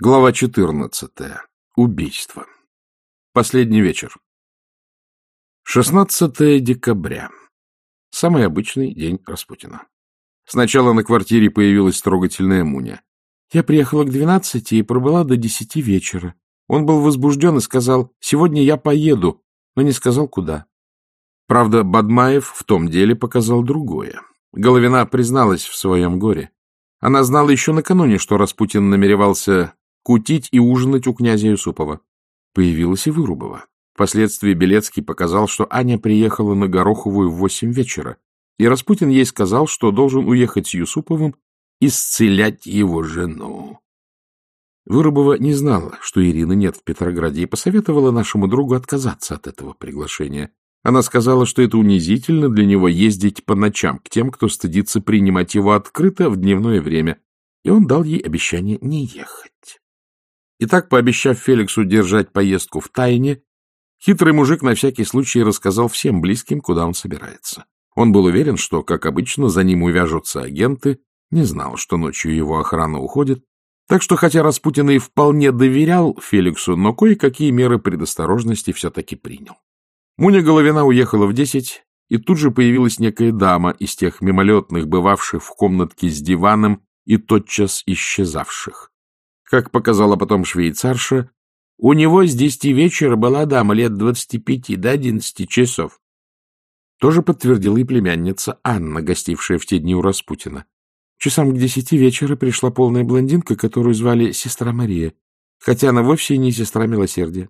Глава 14. Убийство. Последний вечер. 16 декабря. Самый обычный день Распутина. Сначала на квартире появилась трогательная Муня. Я приехала к двенадцати и пробыла до десяти вечера. Он был возбужден и сказал, сегодня я поеду, но не сказал, куда. Правда, Бадмаев в том деле показал другое. Головина призналась в своем горе. Она знала еще накануне, что Распутин намеревался кутить и ужинать у князя Юсупова. Появилась и Вырубова. Впоследствии Белецкий показал, что Аня приехала на Гороховую в восемь вечера, и Распутин ей сказал, что должен уехать с Юсуповым исцелять его жену. Вырубова не знала, что Ирины нет в Петрограде, и посоветовала нашему другу отказаться от этого приглашения. Она сказала, что это унизительно для него ездить по ночам к тем, кто стыдится принимать его открыто в дневное время, и он дал ей обещание не ехать. Итак, пообещав Феликсу держать поездку в тайне, хитрый мужик на всякий случай рассказал всем близким, куда он собирается. Он был уверен, что, как обычно, за ним увяжутся агенты, не знал, что ночью его охрана уходит, так что, хотя Распутин и вполне доверял Феликсу, но кое-какие меры предосторожности все-таки принял. Муня Головина уехала в десять, и тут же появилась некая дама из тех мимолетных, бывавших в комнатке с диваном и тотчас исчезавших. Как показала потом швейцарша, у него с десяти вечера была дама лет двадцати пяти до одиннадцати часов. Тоже подтвердила и племянница Анна, гостившая в те дни у Распутина. Часам к десяти вечера пришла полная блондинка, которую звали сестра Мария, хотя она вовсе не сестра милосердия.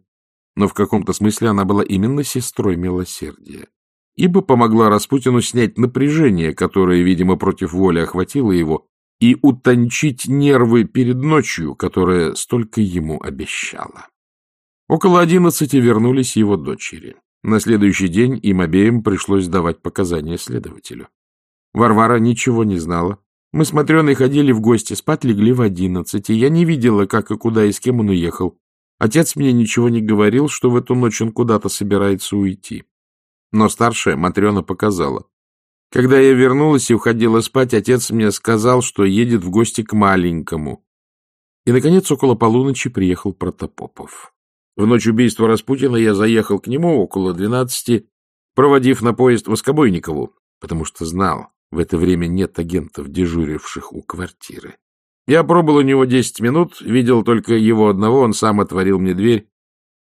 Но в каком-то смысле она была именно сестрой милосердия, ибо помогла Распутину снять напряжение, которое, видимо, против воли охватило его, и утончить нервы перед ночью, которая столько ему обещала. Около одиннадцати вернулись его дочери. На следующий день им обеим пришлось давать показания следователю. Варвара ничего не знала. Мы с Матрёной ходили в гости, спать легли в одиннадцать, и я не видела, как и куда и с кем он уехал. Отец мне ничего не говорил, что в эту ночь он куда-то собирается уйти. Но старшая Матрёна показала. Когда я вернулась и уходила спать, отец мне сказал, что едет в гости к маленькому. И, наконец, около полуночи приехал Протопопов. В ночь убийства Распутина я заехал к нему около двенадцати, проводив на поезд Воскобойникову, потому что знал, в это время нет агентов, дежуривших у квартиры. Я пробыл у него десять минут, видел только его одного, он сам отворил мне дверь.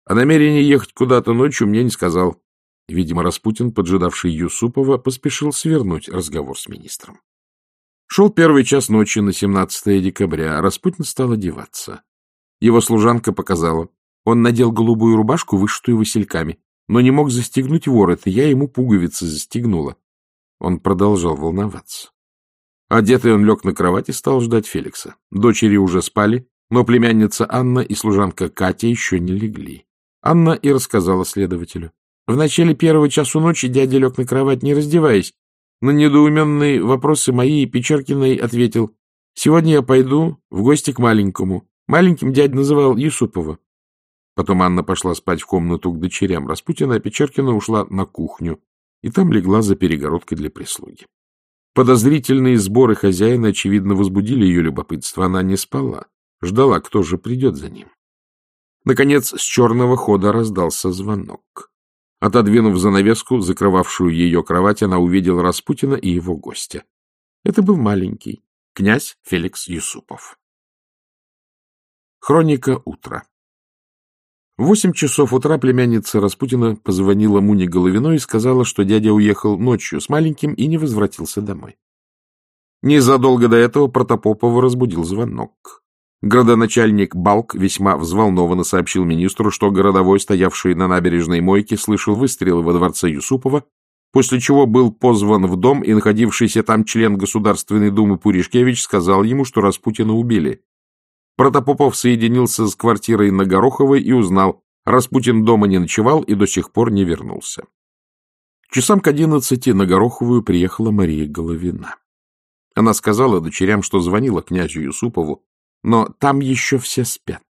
О намерении ехать куда-то ночью мне не сказал. Видимо, Распутин, поджидавший Юсупова, поспешил свернуть разговор с министром. Шел первый час ночи на 17 декабря, а Распутин стал одеваться. Его служанка показала. Он надел голубую рубашку, вышитую васильками, но не мог застегнуть ворот, и я ему пуговицы застегнула. Он продолжал волноваться. Одетый он лег на кровать и стал ждать Феликса. Дочери уже спали, но племянница Анна и служанка Катя еще не легли. Анна и рассказала следователю. В начале первого часу ночи дядя лег на кровать, не раздеваясь. На недоуменные вопросы мои и Печеркиной ответил. «Сегодня я пойду в гости к маленькому. Маленьким дядя называл Юсупова». Потом Анна пошла спать в комнату к дочерям Распутина, а Печеркина ушла на кухню, и там легла за перегородкой для прислуги. Подозрительные сборы хозяина, очевидно, возбудили ее любопытство. Она не спала, ждала, кто же придет за ним. Наконец, с черного хода раздался звонок. Отодвинув занавеску, закрывавшую ее кровать, она увидела Распутина и его гостя. Это был маленький, князь Феликс Юсупов. Хроника утра В восемь часов утра племянница Распутина позвонила Муне Головиной и сказала, что дядя уехал ночью с маленьким и не возвратился домой. Незадолго до этого Протопопова разбудил звонок. Градоначальник Балк весьма взволнованно сообщил министру, что городовой, стоявший на набережной мойке, слышал выстрелы во дворце Юсупова, после чего был позван в дом, и находившийся там член Государственной Думы Пуришкевич сказал ему, что Распутина убили. Протопопов соединился с квартирой на Гороховой и узнал, Распутин дома не ночевал и до сих пор не вернулся. Часам к одиннадцати на Гороховую приехала Мария Головина. Она сказала дочерям, что звонила князю Юсупову, но там еще все спят.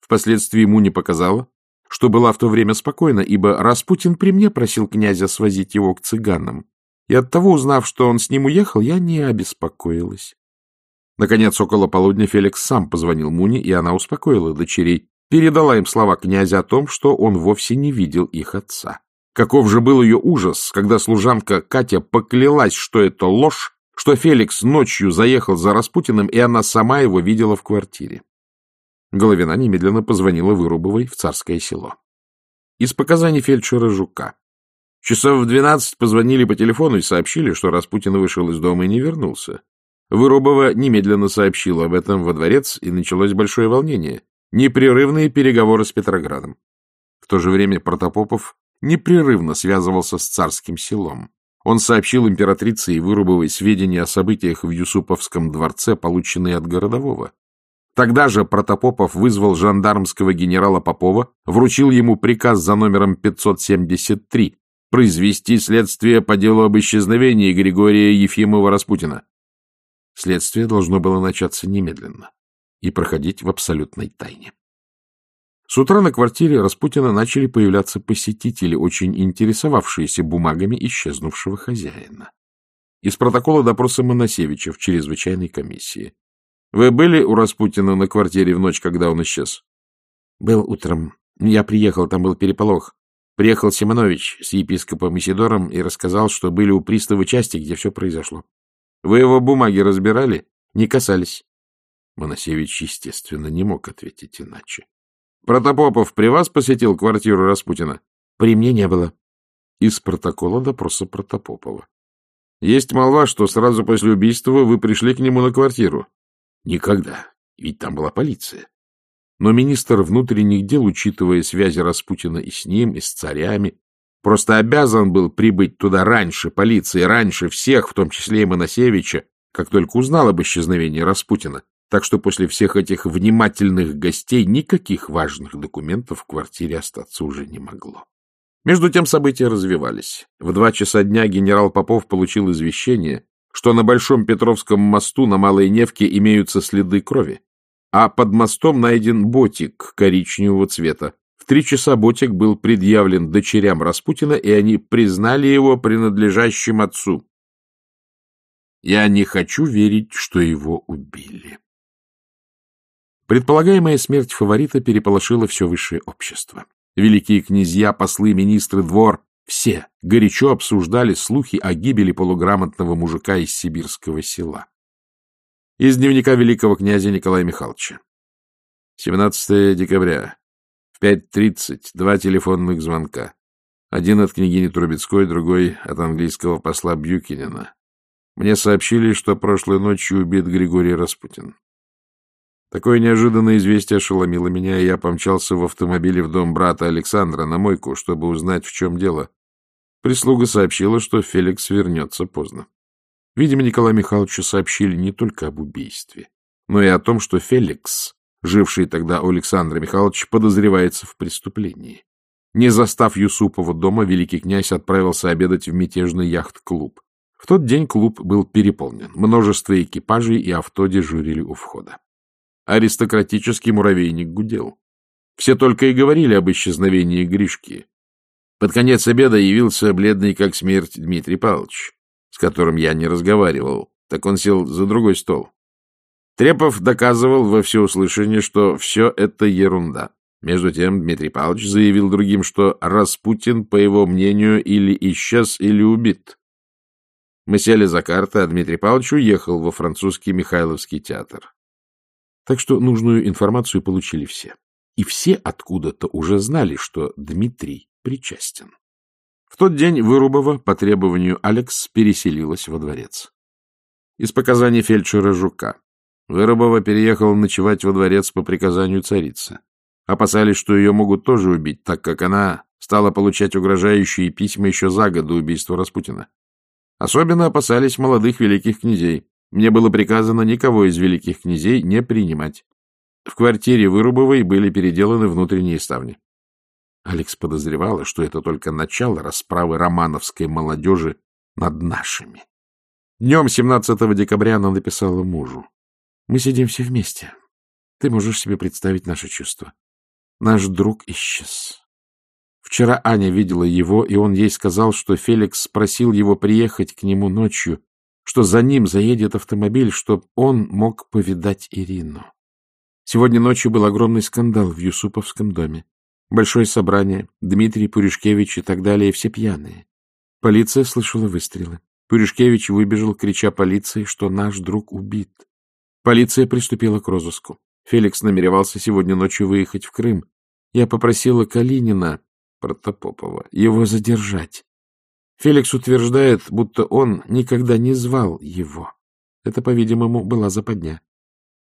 Впоследствии ему не показало, что была в то время спокойна, ибо Распутин при мне просил князя свозить его к цыганам, и оттого, узнав, что он с ним уехал, я не обеспокоилась. Наконец, около полудня Феликс сам позвонил Муне, и она успокоила дочерей, передала им слова князя о том, что он вовсе не видел их отца. Каков же был ее ужас, когда служанка Катя поклялась, что это ложь, что Феликс ночью заехал за Распутиным, и она сама его видела в квартире. Головина немедленно позвонила Вырубовой в Царское село. Из показаний фельдшера Жука. Часов в двенадцать позвонили по телефону и сообщили, что Распутин вышел из дома и не вернулся. Вырубова немедленно сообщила об этом во дворец, и началось большое волнение. Непрерывные переговоры с Петроградом. В то же время Протопопов непрерывно связывался с царским селом. Он сообщил императрице и Вырубовой сведения о событиях в Юсуповском дворце, полученные от городового. Тогда же Протопопов вызвал жандармского генерала Попова, вручил ему приказ за номером 573 произвести следствие по делу об исчезновении Григория Ефимова-Распутина. Следствие должно было начаться немедленно и проходить в абсолютной тайне. С утра на квартире Распутина начали появляться посетители, очень интересовавшиеся бумагами исчезнувшего хозяина. Из протокола допроса Моносевича в чрезвычайной комиссии. Вы были у Распутина на квартире в ночь, когда он исчез? — Был утром. Я приехал, там был переполох. Приехал Симонович с епископом Исидором и рассказал, что были у пристава части, где все произошло. Вы его бумаги разбирали? Не касались. Моносевич, естественно, не мог ответить иначе. Протопопов при вас посетил квартиру Распутина? При мне не было. Из протокола допроса Протопопова. Есть молва, что сразу после убийства вы пришли к нему на квартиру. Никогда. Ведь там была полиция. Но министр внутренних дел, учитывая связи Распутина и с ним, и с царями, просто обязан был прибыть туда раньше полиции, раньше всех, в том числе и Моносевича, как только узнал об исчезновении Распутина. Так что после всех этих внимательных гостей никаких важных документов в квартире остаться уже не могло. Между тем события развивались. В два часа дня генерал Попов получил извещение, что на Большом Петровском мосту на Малой Невке имеются следы крови, а под мостом найден ботик коричневого цвета. В три часа ботик был предъявлен дочерям Распутина, и они признали его принадлежащим отцу. Я не хочу верить, что его убили. Предполагаемая смерть фаворита переполошила все высшее общество. Великие князья, послы, министры, двор все горячо обсуждали слухи о гибели полуграмотного мужика из сибирского села. Из дневника великого князя Николая Михайловича. 17 декабря. В 5.30 два телефонных звонка. Один от княгини Трубецкой, другой от английского посла Бьюкинена. Мне сообщили, что прошлой ночью убит Григорий Распутин. Такое неожиданное известие ошеломило меня, и я помчался в автомобиле в дом брата Александра на мойку, чтобы узнать, в чем дело. Прислуга сообщила, что Феликс вернется поздно. Видимо, Николаю Михайловичу сообщили не только об убийстве, но и о том, что Феликс, живший тогда у Александра Михайловича, подозревается в преступлении. Не застав Юсупова дома, великий князь отправился обедать в мятежный яхт-клуб. В тот день клуб был переполнен. Множество экипажей и авто дежурили у входа. Аристократический муравейник гудел. Все только и говорили об исчезновении Гришки. Под конец обеда явился бледный как смерть Дмитрий Павлович, с которым я не разговаривал, так он сел за другой стол. Трепов доказывал во всеуслышание, что все это ерунда. Между тем Дмитрий Павлович заявил другим, что Распутин, по его мнению, или исчез, или убит. Мы сели за карты, а Дмитрий Павлович уехал во французский Михайловский театр. Так что нужную информацию получили все. И все откуда-то уже знали, что Дмитрий причастен. В тот день Вырубова по требованию Алекс переселилась во дворец. Из показаний фельдшера Жука. Вырубова переехала ночевать во дворец по приказанию царицы. Опасались, что ее могут тоже убить, так как она стала получать угрожающие письма еще за год до убийства Распутина. Особенно опасались молодых великих князей. Мне было приказано никого из великих князей не принимать. В квартире Вырубовой были переделаны внутренние ставни. Алекс подозревала, что это только начало расправы романовской молодежи над нашими. Днем 17 декабря она написала мужу. «Мы сидим все вместе. Ты можешь себе представить наши чувства. Наш друг исчез. Вчера Аня видела его, и он ей сказал, что Феликс просил его приехать к нему ночью, что за ним заедет автомобиль, чтобы он мог повидать Ирину. Сегодня ночью был огромный скандал в Юсуповском доме. Большое собрание, Дмитрий Пуришкевич и так далее, все пьяные. Полиция слышала выстрелы. Пуришкевич выбежал, крича полиции, что наш друг убит. Полиция приступила к розыску. Феликс намеревался сегодня ночью выехать в Крым. Я попросила Калинина, Протопопова, его задержать. Феликс утверждает, будто он никогда не звал его. Это, по-видимому, была западня.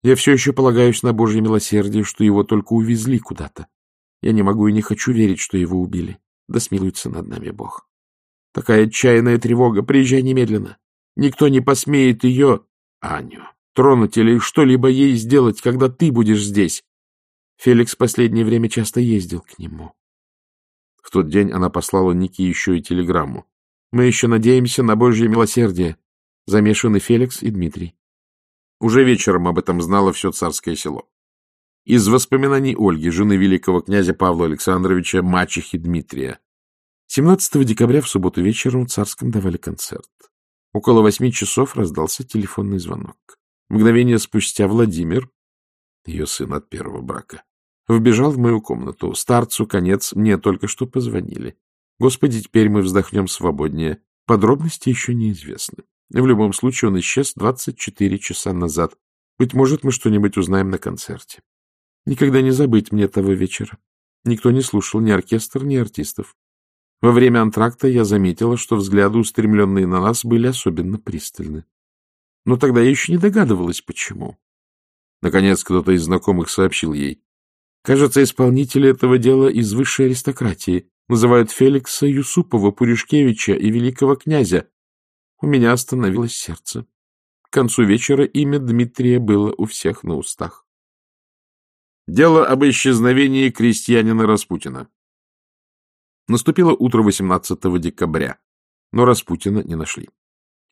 Я все еще полагаюсь на Божье милосердие, что его только увезли куда-то. Я не могу и не хочу верить, что его убили. Да смилуется над нами Бог. Такая отчаянная тревога. Приезжай немедленно. Никто не посмеет ее, Аню, тронуть или что-либо ей сделать, когда ты будешь здесь. Феликс в последнее время часто ездил к нему. В тот день она послала Нике еще и телеграмму. Мы еще надеемся на Божье милосердие. Замешаны Феликс и Дмитрий. Уже вечером об этом знало все царское село. Из воспоминаний Ольги, жены великого князя Павла Александровича, мачехи Дмитрия. 17 декабря в субботу вечером в Царском давали концерт. Около восьми часов раздался телефонный звонок. Мгновение спустя Владимир, ее сын от первого брака, вбежал в мою комнату. Старцу конец, мне только что позвонили. Господи, теперь мы вздохнем свободнее. Подробности еще неизвестны. В любом случае он исчез 24 часа назад. Быть может, мы что-нибудь узнаем на концерте. Никогда не забыть мне того вечера. Никто не слушал ни оркестр, ни артистов. Во время антракта я заметила, что взгляды, устремленные на нас, были особенно пристальны. Но тогда я еще не догадывалась, почему. Наконец, кто-то из знакомых сообщил ей. Кажется, исполнители этого дела из высшей аристократии называют Феликса Юсупова, Пуришкевича и великого князя. У меня остановилось сердце. К концу вечера имя Дмитрия было у всех на устах. Дело об исчезновении крестьянина Распутина. Наступило утро 18 декабря, но Распутина не нашли.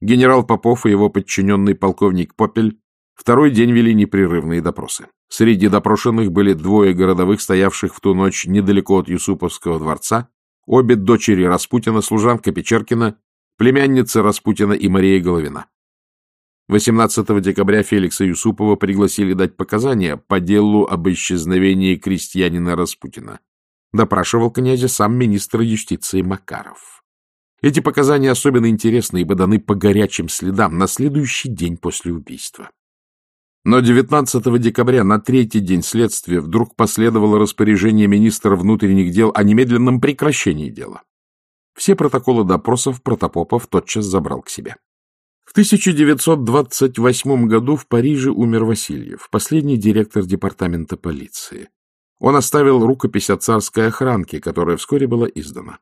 Генерал Попов и его подчиненный полковник Попель второй день вели непрерывные допросы. Среди допрошенных были двое городовых, стоявших в ту ночь недалеко от Юсуповского дворца, обе дочери Распутина, служанка Печеркина, племянница Распутина и Мария Головина. 18 декабря Феликса Юсупова пригласили дать показания по делу об исчезновении крестьянина Распутина. Допрашивал князя сам министр юстиции Макаров. Эти показания особенно интересны, ибо даны по горячим следам на следующий день после убийства. Но 19 декабря, на третий день следствия, вдруг последовало распоряжение министра внутренних дел о немедленном прекращении дела. Все протоколы допросов Протопопов тотчас забрал к себе. В 1928 году в Париже умер Васильев, последний директор департамента полиции. Он оставил рукопись о царской охранке, которая вскоре была издана.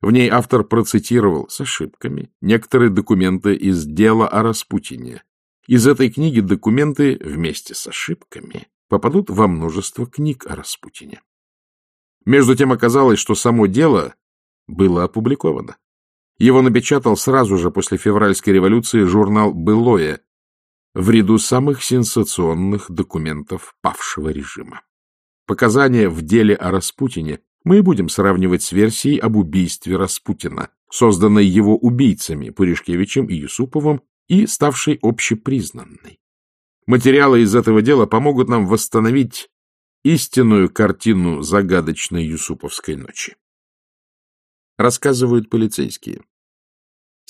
В ней автор процитировал с ошибками некоторые документы из дела о Распутине. Из этой книги документы вместе с ошибками попадут во множество книг о Распутине. Между тем оказалось, что само дело было опубликовано. Его напечатал сразу же после февральской революции журнал «Былое» в ряду самых сенсационных документов павшего режима. Показания в деле о Распутине мы будем сравнивать с версией об убийстве Распутина, созданной его убийцами Пуришкевичем и Юсуповым и ставшей общепризнанной. Материалы из этого дела помогут нам восстановить истинную картину загадочной Юсуповской ночи. Рассказывают полицейские.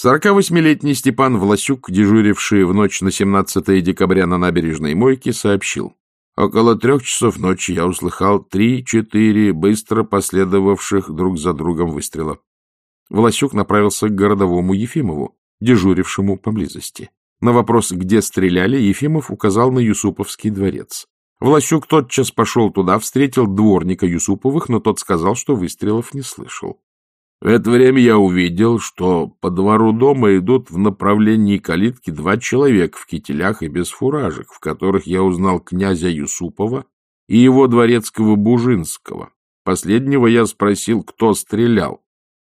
48-летний Степан Власюк, дежуривший в ночь на 17 декабря на набережной Мойке, сообщил. Около трех часов ночи я услыхал три-четыре быстро последовавших друг за другом выстрела. Власюк направился к городовому Ефимову, дежурившему поблизости. На вопрос, где стреляли, Ефимов указал на Юсуповский дворец. Власюк тотчас пошел туда, встретил дворника Юсуповых, но тот сказал, что выстрелов не слышал. В это время я увидел, что по двору дома идут в направлении калитки два человека в кителях и без фуражек, в которых я узнал князя Юсупова и его дворецкого Бужинского. Последнего я спросил, кто стрелял.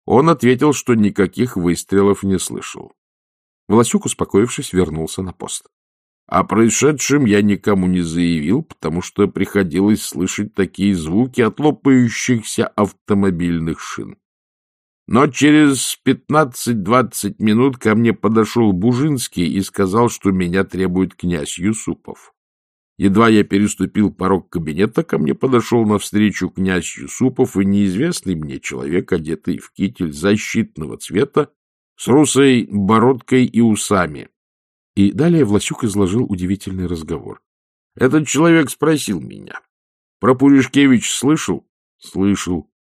Он ответил, что никаких выстрелов не слышал. Власюк, успокоившись, вернулся на пост. О происшедшем я никому не заявил, потому что приходилось слышать такие звуки от лопающихся автомобильных шин. Но через пятнадцать-двадцать минут ко мне подошел Бужинский и сказал, что меня требует князь Юсупов. Едва я переступил порог кабинета, ко мне подошел навстречу князь Юсупов и неизвестный мне человек, одетый в китель защитного цвета, с русой бородкой и усами. И далее Власюк изложил удивительный разговор. Этот человек спросил меня. Про Пуришкевич слышал? Слышал.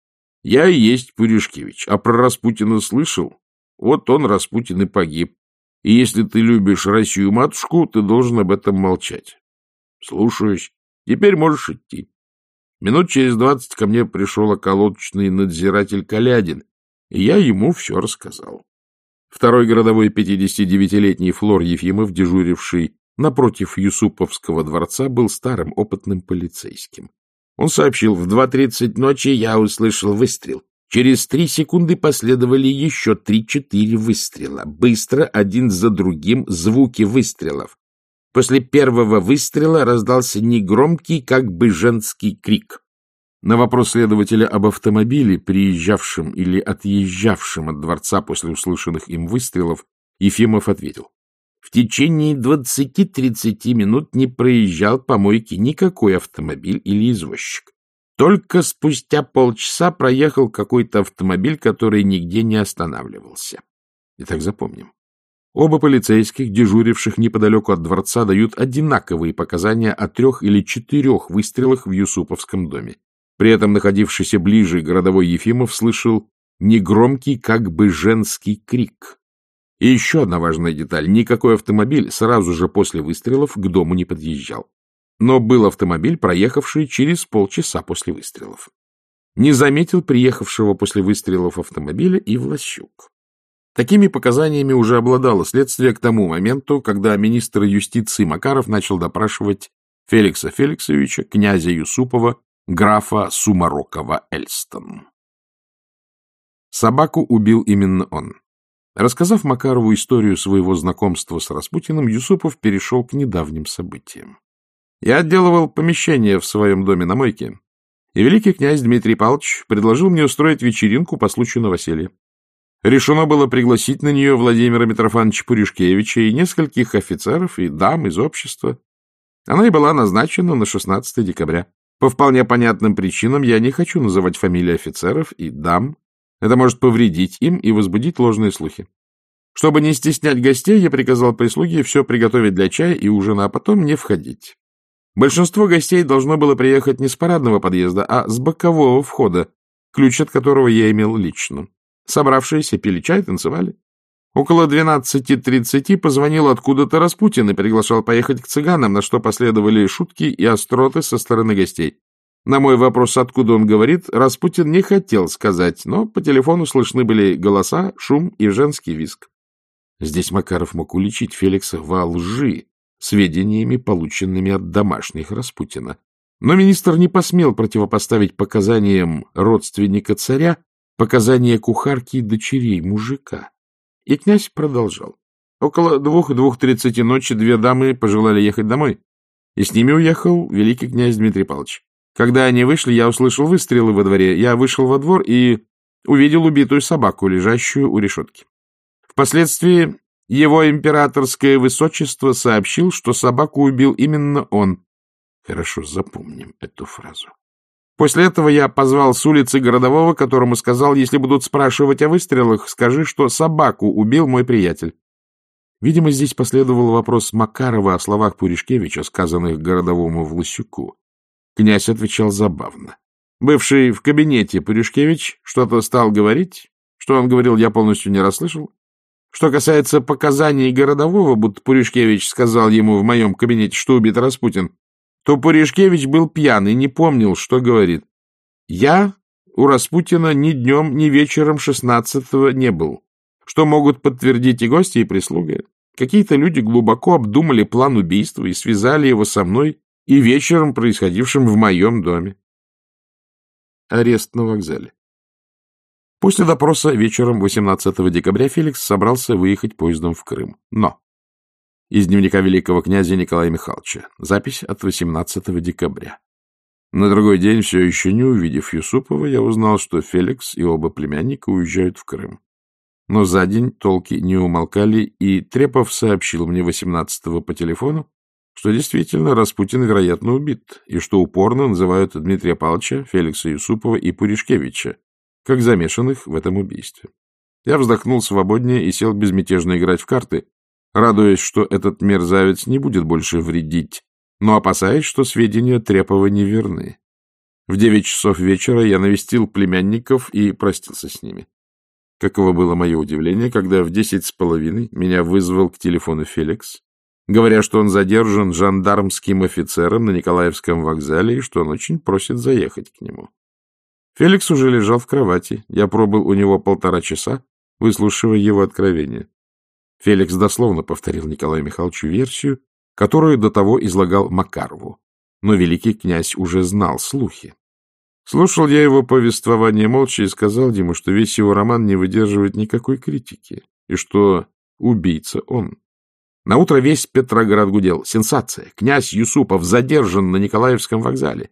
Я и есть Пуришкевич. А про Распутина слышал? Вот он, Распутин, и погиб. И если ты любишь Россию-матушку, ты должен об этом молчать. Слушаюсь. Теперь можешь идти. Минут через двадцать ко мне пришел околоточный надзиратель Калядин, и я ему все рассказал. Второй городовой 59-летний Флор Ефимов, дежуривший напротив Юсуповского дворца, был старым опытным полицейским. Он сообщил, в 2.30 ночи я услышал выстрел. Через три секунды последовали еще три-четыре выстрела. Быстро, один за другим, звуки выстрелов. После первого выстрела раздался негромкий, как бы женский крик. На вопрос следователя об автомобиле, приезжавшем или отъезжавшем от дворца после услышанных им выстрелов, Ефимов ответил. В течение двадцати-тридцати минут не проезжал по мойке никакой автомобиль или извозчик. Только спустя полчаса проехал какой-то автомобиль, который нигде не останавливался. Итак, запомним. Оба полицейских, дежуривших неподалеку от дворца, дают одинаковые показания о трех или четырех выстрелах в Юсуповском доме. При этом находившийся ближе городовой Ефимов слышал негромкий, как бы женский крик. И еще одна важная деталь. Никакой автомобиль сразу же после выстрелов к дому не подъезжал. Но был автомобиль, проехавший через полчаса после выстрелов. Не заметил приехавшего после выстрелов автомобиля и Влащук. Такими показаниями уже обладало следствие к тому моменту, когда министр юстиции Макаров начал допрашивать Феликса Феликсовича, князя Юсупова графа Сумарокова-Эльстон. Собаку убил именно он. Рассказав Макарову историю своего знакомства с Распутиным, Юсупов перешел к недавним событиям. Я отделывал помещение в своем доме на мойке, и великий князь Дмитрий Павлович предложил мне устроить вечеринку по случаю новоселья. Решено было пригласить на нее Владимира Митрофановича Пуришкевича и нескольких офицеров и дам из общества. Она и была назначена на 16 декабря. По вполне понятным причинам я не хочу называть фамилии офицеров и дам. Это может повредить им и возбудить ложные слухи. Чтобы не стеснять гостей, я приказал прислуге все приготовить для чая и ужина, а потом не входить. Большинство гостей должно было приехать не с парадного подъезда, а с бокового входа, ключ от которого я имел лично. Собравшиеся пили чай, танцевали. Около 12.30 позвонил откуда-то Распутин и приглашал поехать к цыганам, на что последовали шутки и остроты со стороны гостей. На мой вопрос, откуда он говорит, Распутин не хотел сказать, но по телефону слышны были голоса, шум и женский визг. Здесь Макаров мог уличить Феликса во лжи, сведениями, полученными от домашних Распутина. Но министр не посмел противопоставить показаниям родственника царя показания кухарки и дочерей мужика. И князь продолжал. Около двух-двух тридцати ночи две дамы пожелали ехать домой, и с ними уехал великий князь Дмитрий Павлович. Когда они вышли, я услышал выстрелы во дворе. Я вышел во двор и увидел убитую собаку, лежащую у решетки. Впоследствии его императорское высочество сообщил, что собаку убил именно он. Хорошо, запомним эту фразу. После этого я позвал с улицы городового, которому сказал, если будут спрашивать о выстрелах, скажи, что собаку убил мой приятель. Видимо, здесь последовал вопрос Макарова о словах Пуришкевича, сказанных городовому Власюку. Князь отвечал забавно. Бывший в кабинете Пуришкевич что-то стал говорить. Что он говорил, я полностью не расслышал. Что касается показаний городового, будто Пуришкевич сказал ему в моем кабинете, что убит Распутин, то Пуришкевич был пьян и не помнил, что говорит. Я у Распутина ни днем, ни вечером шестнадцатого не был, что могут подтвердить и гости, и прислуга. Какие-то люди глубоко обдумали план убийства и связали его со мной и вечером, происходившим в моем доме. Арест на вокзале. После допроса вечером 18 декабря Феликс собрался выехать поездом в Крым. Но из дневника великого князя Николая Михайловича. Запись от 18 декабря. На другой день, все еще не увидев Юсупова, я узнал, что Феликс и оба племянника уезжают в Крым. Но за день толки не умолкали, и Трепов сообщил мне 18-го по телефону, что действительно Распутин, вероятно, убит, и что упорно называют Дмитрия Павловича, Феликса Юсупова и Пуришкевича, как замешанных в этом убийстве. Я вздохнул свободнее и сел безмятежно играть в карты, радуясь, что этот мерзавец не будет больше вредить, но опасаясь, что сведения Трепова неверны. В девять часов вечера я навестил племянников и простился с ними. Каково было мое удивление, когда в десять с половиной меня вызвал к телефону Феликс, говоря, что он задержан жандармским офицером на Николаевском вокзале и что он очень просит заехать к нему. Феликс уже лежал в кровати. Я пробыл у него полтора часа, выслушивая его откровения. Феликс дословно повторил Николаю Михайловичу версию, которую до того излагал Макарову. Но великий князь уже знал слухи. Слушал я его повествование молча и сказал ему, что весь его роман не выдерживает никакой критики, и что убийца он. Наутро весь Петроград гудел. Сенсация! Князь Юсупов задержан на Николаевском вокзале.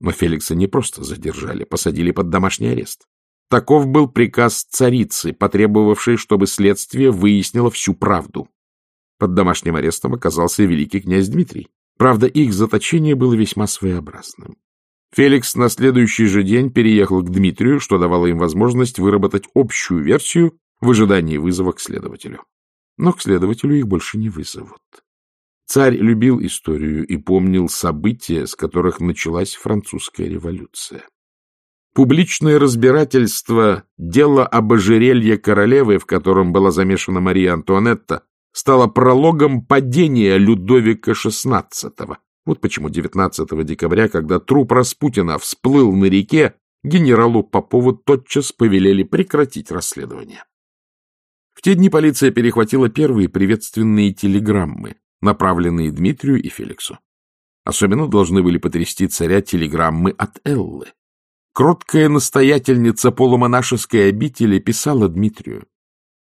Но Феликса не просто задержали, посадили под домашний арест. Таков был приказ царицы, потребовавшей, чтобы следствие выяснило всю правду. Под домашним арестом оказался великий князь Дмитрий. Правда, их заточение было весьма своеобразным. Феликс на следующий же день переехал к Дмитрию, что давало им возможность выработать общую версию в ожидании вызова к следователю. Но к следователю их больше не вызовут. Царь любил историю и помнил события, с которых началась французская революция. Публичное разбирательство дела об ожерелье королевы, в котором была замешана Мария Антуанетта, стало прологом падения Людовика XVI. Вот почему 19 декабря, когда труп Распутина всплыл на реке, генералу Попову тотчас повелели прекратить расследование. В те дни полиция перехватила первые приветственные телеграммы, направленные Дмитрию и Феликсу. Особенно должны были потрясти царя телеграммы от Эллы. Кроткая настоятельница полумонашеской обители писала Дмитрию.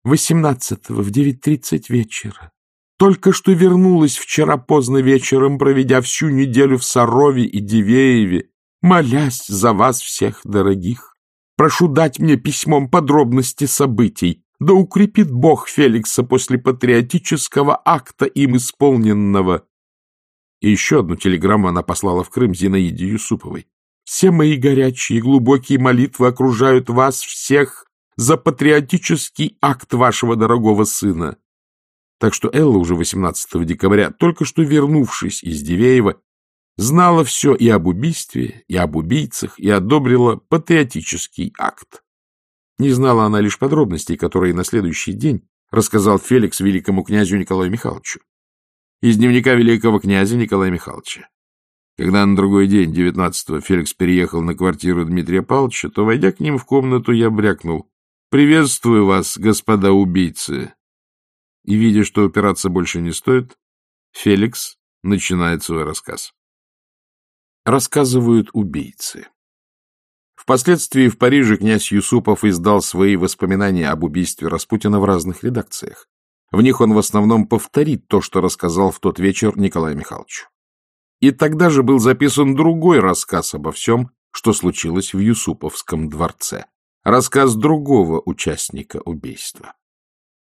«Восемнадцатого в девять тридцать вечера. Только что вернулась вчера поздно вечером, проведя всю неделю в Сарове и Дивееве, молясь за вас всех, дорогих. Прошу дать мне письмом подробности событий, да укрепит Бог Феликса после патриотического акта им исполненного». И еще одну телеграмму она послала в Крым Зинаиде Юсуповой. Все мои горячие и глубокие молитвы окружают вас всех за патриотический акт вашего дорогого сына. Так что Элла уже 18 декабря, только что вернувшись из Дивеева, знала все и об убийстве, и об убийцах, и одобрила патриотический акт. Не знала она лишь подробностей, которые на следующий день рассказал Феликс великому князю Николаю Михайловичу. Из дневника великого князя Николая Михайловича. Когда на другой день, 19-го, Феликс переехал на квартиру Дмитрия Павловича, то, войдя к ним в комнату, я брякнул. «Приветствую вас, господа убийцы!» И, видя, что упираться больше не стоит, Феликс начинает свой рассказ. Рассказывают убийцы. Впоследствии в Париже князь Юсупов издал свои воспоминания об убийстве Распутина в разных редакциях. В них он в основном повторит то, что рассказал в тот вечер Николай Михайлович. И тогда же был записан другой рассказ обо всем, что случилось в Юсуповском дворце. Рассказ другого участника убийства.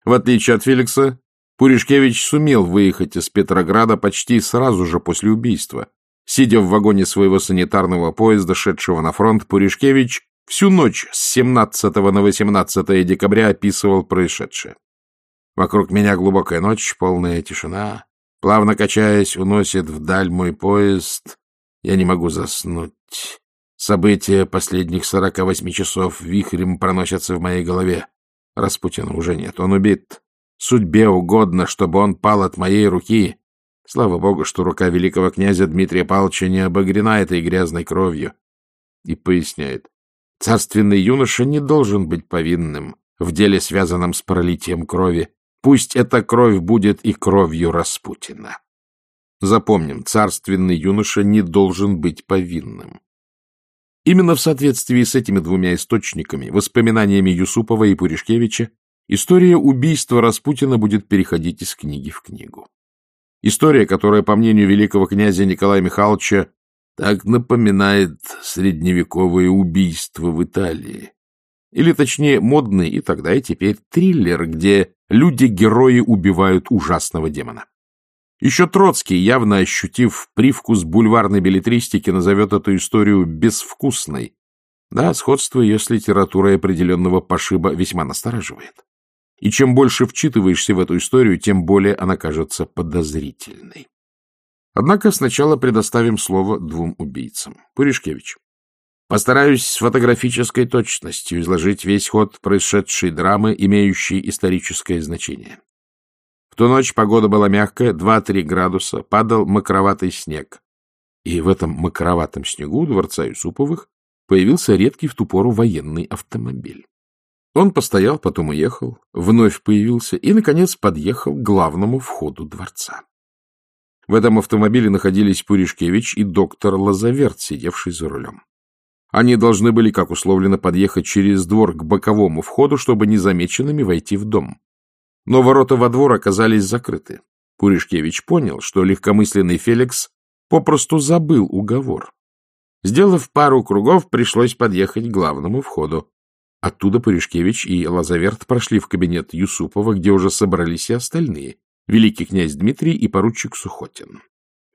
В отличие от Феликса, Пуришкевич сумел выехать из Петрограда почти сразу же после убийства. Сидя в вагоне своего санитарного поезда, шедшего на фронт, Пуришкевич всю ночь с 17 на 18 декабря описывал происшедшее. Вокруг меня глубокая ночь, полная тишина. Плавно качаясь, уносит вдаль мой поезд. Я не могу заснуть. События последних сорока восьми часов вихрем проносятся в моей голове. Распутина уже нет, он убит. Судьбе угодно, чтобы он пал от моей руки. Слава богу, что рука великого князя Дмитрия Павловича не обогрена этой грязной кровью. И поясняет. Царственный юноша не должен быть повинным в деле, связанном с пролитием крови. Пусть эта кровь будет и кровью Распутина. Запомним, царственный юноша не должен быть повинным. Именно в соответствии с этими двумя источниками, воспоминаниями Юсупова и Пуришкевича, история убийства Распутина будет переходить из книги в книгу. История, которая, по мнению великого князя Николая Михайловича, Так напоминает средневековое убийство в Италии. Или, точнее, модный и тогда, и теперь триллер, где люди-герои убивают ужасного демона. Еще Троцкий, явно ощутив привкус бульварной билетристики, назовет эту историю безвкусной. Да, сходство ее с литературой определенного пошиба весьма настораживает. И чем больше вчитываешься в эту историю, тем более она кажется подозрительной. Однако сначала предоставим слово двум убийцам. Пуришкевич. Постараюсь с фотографической точностью изложить весь ход происшедшей драмы, имеющей историческое значение. В ту ночь погода была мягкая, 2-3 градуса, падал мокроватый снег. И в этом мокроватом снегу дворца Юсуповых появился редкий в ту пору военный автомобиль. Он постоял, потом уехал, вновь появился и, наконец, подъехал к главному входу дворца. В этом автомобиле находились Пуришкевич и доктор Лазаверт, сидевший за рулем. Они должны были, как условлено, подъехать через двор к боковому входу, чтобы незамеченными войти в дом. Но ворота во двор оказались закрыты. Пуришкевич понял, что легкомысленный Феликс попросту забыл уговор. Сделав пару кругов, пришлось подъехать к главному входу. Оттуда Пуришкевич и Лазаверт прошли в кабинет Юсупова, где уже собрались и остальные — великий князь Дмитрий и поручик Сухотин.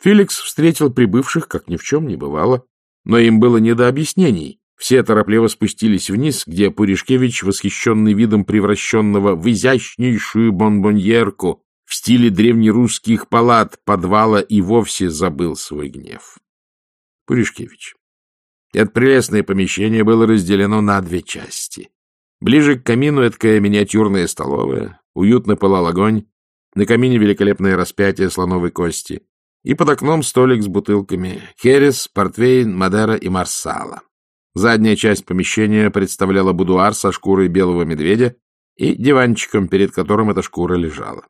Феликс встретил прибывших, как ни в чем не бывало, но им было не до объяснений. Все торопливо спустились вниз, где Пуришкевич, восхищенный видом превращенного в изящнейшую бонбоньерку в стиле древнерусских палат подвала, и вовсе забыл свой гнев. Пуришкевич. Это прелестное помещение было разделено на две части. Ближе к камину эткая миниатюрная столовая, уютно пылал огонь, на камине великолепное распятие слоновой кости и под окном столик с бутылками Херес, Портвейн, Мадера и Марсала. Задняя часть помещения представляла будуар со шкурой белого медведя и диванчиком, перед которым эта шкура лежала.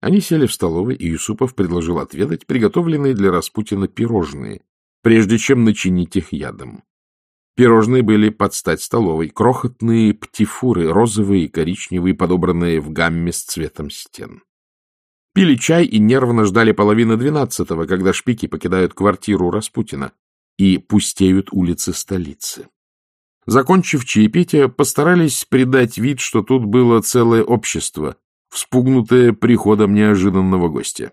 Они сели в столовой, и Юсупов предложил отведать приготовленные для Распутина пирожные, прежде чем начинить их ядом. Пирожные были под стать столовой, крохотные птифуры, розовые и коричневые, подобранные в гамме с цветом стен. Пили чай и нервно ждали половины двенадцатого, когда шпики покидают квартиру Распутина и пустеют улицы столицы. Закончив чаепитие, постарались придать вид, что тут было целое общество, вспугнутое приходом неожиданного гостя.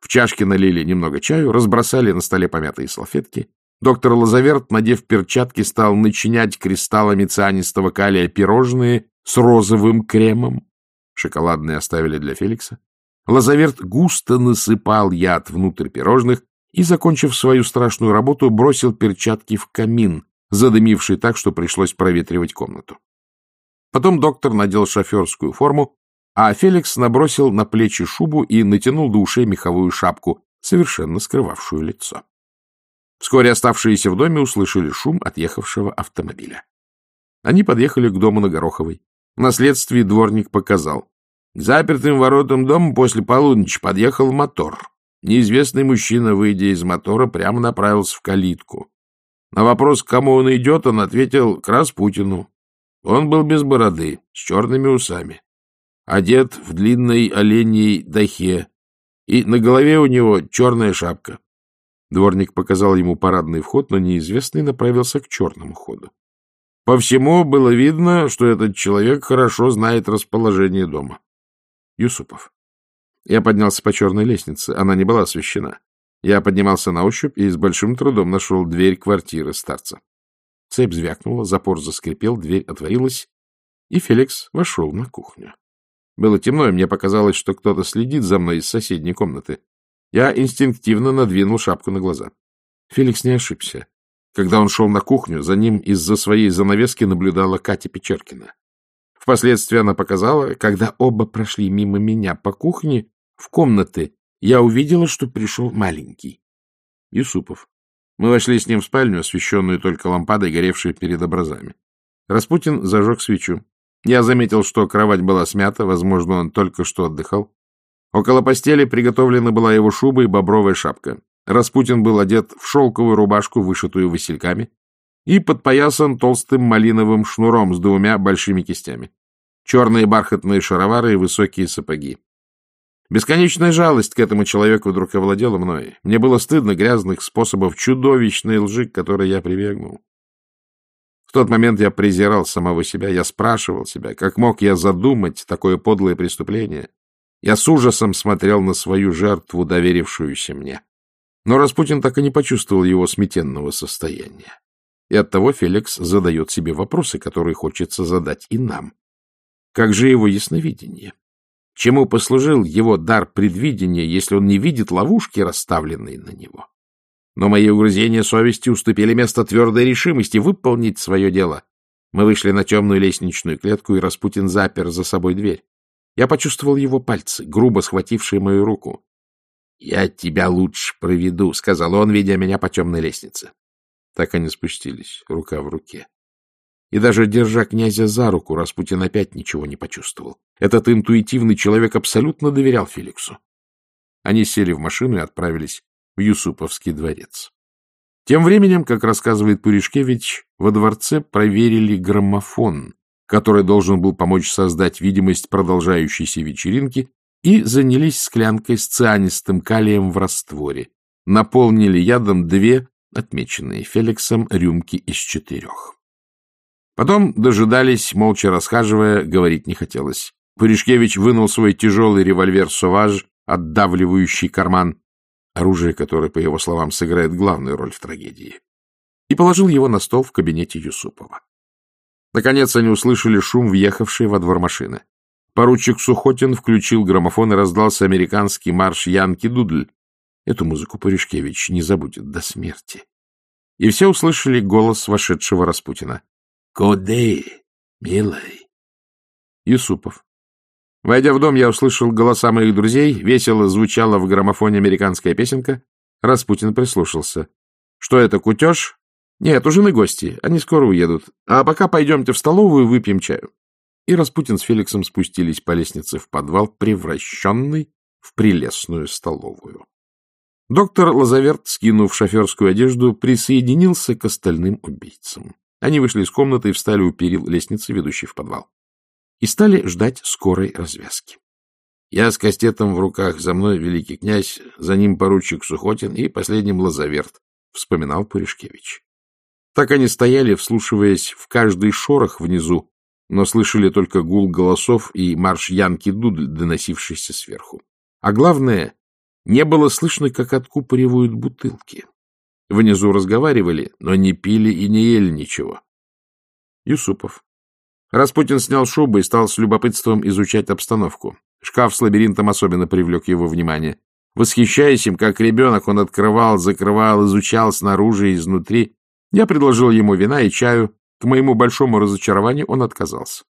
В чашке налили немного чаю, разбросали на столе помятые салфетки. Доктор Лазаверт, надев перчатки, стал начинять кристаллами цианистого калия пирожные с розовым кремом. Шоколадные оставили для Феликса. Лазаверт густо насыпал яд внутрь пирожных и, закончив свою страшную работу, бросил перчатки в камин, задымивший так, что пришлось проветривать комнату. Потом доктор надел шоферскую форму, а Феликс набросил на плечи шубу и натянул до ушей меховую шапку, совершенно скрывавшую лицо. Вскоре оставшиеся в доме услышали шум отъехавшего автомобиля. Они подъехали к дому на Гороховой. На следствии дворник показал. К запертым воротам дома после полуночи подъехал мотор. Неизвестный мужчина, выйдя из мотора, прямо направился в калитку. На вопрос, к кому он идет, он ответил к Распутину. Он был без бороды, с черными усами, одет в длинной оленьей дахе, и на голове у него черная шапка. Дворник показал ему парадный вход, но неизвестный направился к черному ходу. По всему было видно, что этот человек хорошо знает расположение дома. Юсупов. Я поднялся по черной лестнице. Она не была освещена. Я поднимался на ощупь и с большим трудом нашел дверь квартиры старца. Цепь звякнула, запор заскрипел, дверь отворилась, и Феликс вошел на кухню. Было темно, и мне показалось, что кто-то следит за мной из соседней комнаты. Я инстинктивно надвинул шапку на глаза. Феликс не ошибся. Когда он шел на кухню, за ним из-за своей занавески наблюдала Катя Печеркина. Впоследствии она показала, когда оба прошли мимо меня по кухне в комнаты, я увидела, что пришел маленький. Юсупов. Мы вошли с ним в спальню, освещенную только лампадой, горевшей перед образами. Распутин зажег свечу. Я заметил, что кровать была смята, возможно, он только что отдыхал. Около постели приготовлена была его шуба и бобровая шапка. Распутин был одет в шелковую рубашку, вышитую васильками, и подпоясан толстым малиновым шнуром с двумя большими кистями. Черные бархатные шаровары и высокие сапоги. Бесконечная жалость к этому человеку вдруг овладела мной. Мне было стыдно грязных способов чудовищной лжи, к которой я прибегнул. В тот момент я презирал самого себя, я спрашивал себя, как мог я задумать такое подлое преступление. Я с ужасом смотрел на свою жертву, доверившуюся мне. Но Распутин так и не почувствовал его сметенного состояния. И оттого Феликс задает себе вопросы, которые хочется задать и нам. Как же его ясновидение? Чему послужил его дар предвидения, если он не видит ловушки, расставленные на него? Но мои угрызения совести уступили место твердой решимости выполнить свое дело. Мы вышли на темную лестничную клетку, и Распутин запер за собой дверь. Я почувствовал его пальцы, грубо схватившие мою руку. — Я тебя лучше проведу, — сказал он, ведя меня по темной лестнице. Так они спустились, рука в руке. И даже держа князя за руку, Распутин опять ничего не почувствовал. Этот интуитивный человек абсолютно доверял Феликсу. Они сели в машину и отправились в Юсуповский дворец. Тем временем, как рассказывает Пуришкевич, во дворце проверили граммофон, который должен был помочь создать видимость продолжающейся вечеринки, и занялись склянкой с цианистым калием в растворе. Наполнили ядом две, отмеченные Феликсом, рюмки из четырех. Потом дожидались, молча расхаживая, говорить не хотелось. Пуришкевич вынул свой тяжелый револьвер «Суваж», отдавливающий карман, оружие которое, по его словам, сыграет главную роль в трагедии, и положил его на стол в кабинете Юсупова. Наконец они услышали шум въехавшей во двор машины. Поручик Сухотин включил граммофон и раздался американский марш Янки Дудль. Эту музыку Пуришкевич не забудет до смерти. И все услышали голос вошедшего Распутина. Куды, милый? Юсупов. Войдя в дом, я услышал голоса моих друзей, весело звучала в граммофоне американская песенка. Распутин прислушался. Что это, кутеж? Нет, у жены гости, они скоро уедут. А пока пойдемте в столовую, выпьем чаю. И Распутин с Феликсом спустились по лестнице в подвал, превращенный в прелестную столовую. Доктор Лазаверт, скинув шоферскую одежду, присоединился к остальным убийцам. Они вышли из комнаты и встали у перил лестницы, ведущей в подвал. И стали ждать скорой развязки. Я с кастетом в руках, за мной великий князь, за ним поручик Сухотин и последним Лазаверт, вспоминал Пуришкевич. Так они стояли, вслушиваясь в каждый шорох внизу, но слышали только гул голосов и марш Янки Дудль, доносившийся сверху. А главное, не было слышно, как откупоривают бутылки. Внизу разговаривали, но не пили и не ели ничего. Юсупов. Распутин снял шубу и стал с любопытством изучать обстановку. Шкаф с лабиринтом особенно привлек его внимание. Восхищаясь им, как ребенок, он открывал, закрывал, изучал снаружи и изнутри. Я предложил ему вина и чаю. К моему большому разочарованию он отказался.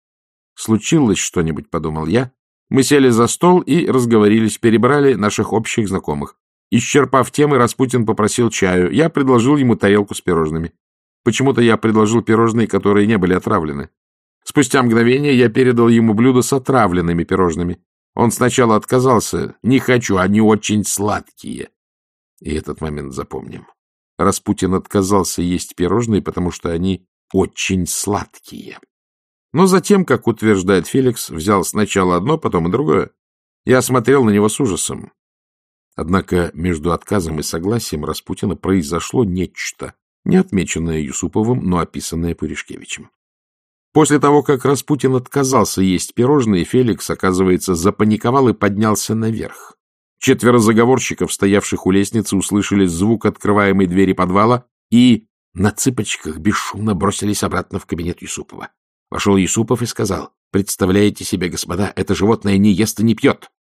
«Случилось что-нибудь», — подумал я. Мы сели за стол и разговорились, перебрали наших общих знакомых. Исчерпав темы, Распутин попросил чаю. Я предложил ему тарелку с пирожными. Почему-то я предложил пирожные, которые не были отравлены. Спустя мгновение я передал ему блюдо с отравленными пирожными. Он сначала отказался. «Не хочу, они очень сладкие». И этот момент запомним. Распутин отказался есть пирожные, потому что они очень сладкие. Но затем, как утверждает Феликс, взял сначала одно, потом и другое. Я смотрел на него с ужасом. Однако между отказом и согласием Распутина произошло нечто, не отмеченное Юсуповым, но описанное Пуришкевичем. После того, как Распутин отказался есть пирожные, Феликс, оказывается, запаниковал и поднялся наверх. Четверо заговорщиков, стоявших у лестницы, услышали звук открываемой двери подвала и на цыпочках бесшумно бросились обратно в кабинет Юсупова. Вошел Юсупов и сказал, «Представляете себе, господа, это животное не ест и не пьет.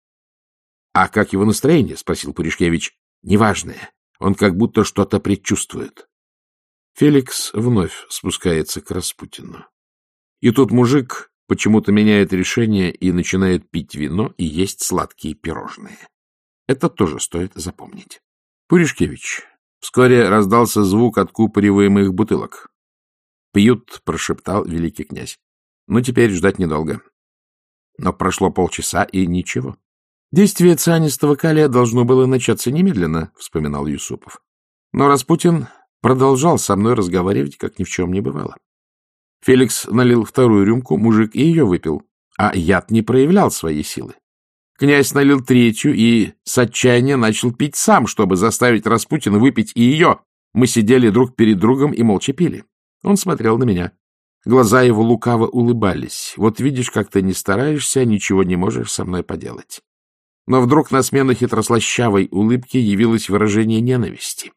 — А как его настроение? — спросил Пуришкевич. — Неважное. Он как будто что-то предчувствует. Феликс вновь спускается к Распутину. И тут мужик почему-то меняет решение и начинает пить вино и есть сладкие пирожные. Это тоже стоит запомнить. Пуришкевич. Вскоре раздался звук откупориваемых бутылок. «Пьют», — прошептал великий князь. «Ну, теперь ждать недолго». Но прошло полчаса, и ничего. Действие цианистого калия должно было начаться немедленно, вспоминал Юсупов. Но Распутин продолжал со мной разговаривать, как ни в чем не бывало. Феликс налил вторую рюмку, мужик и ее выпил, а яд не проявлял своей силы. Князь налил третью и с отчаяния начал пить сам, чтобы заставить Распутина выпить и ее. Мы сидели друг перед другом и молча пили. Он смотрел на меня. Глаза его лукаво улыбались. Вот видишь, как ты не стараешься, ничего не можешь со мной поделать. Но вдруг на смену хитрослащавой улыбки явилось выражение ненависти.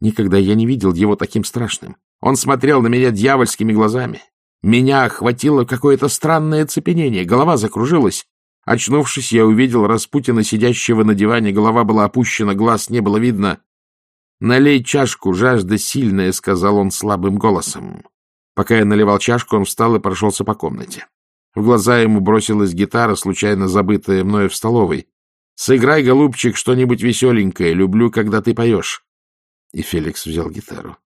Никогда я не видел его таким страшным. Он смотрел на меня дьявольскими глазами. Меня охватило какое-то странное цепенение, голова закружилась. Очнувшись, я увидел Распутина, сидящего на диване, голова была опущена, глаз не было видно. «Налей чашку, жажда сильная», — сказал он слабым голосом. Пока я наливал чашку, он встал и прошелся по комнате. В глаза ему бросилась гитара, случайно забытая мною в столовой. «Сыграй, голубчик, что-нибудь веселенькое. Люблю, когда ты поешь». И Феликс взял гитару.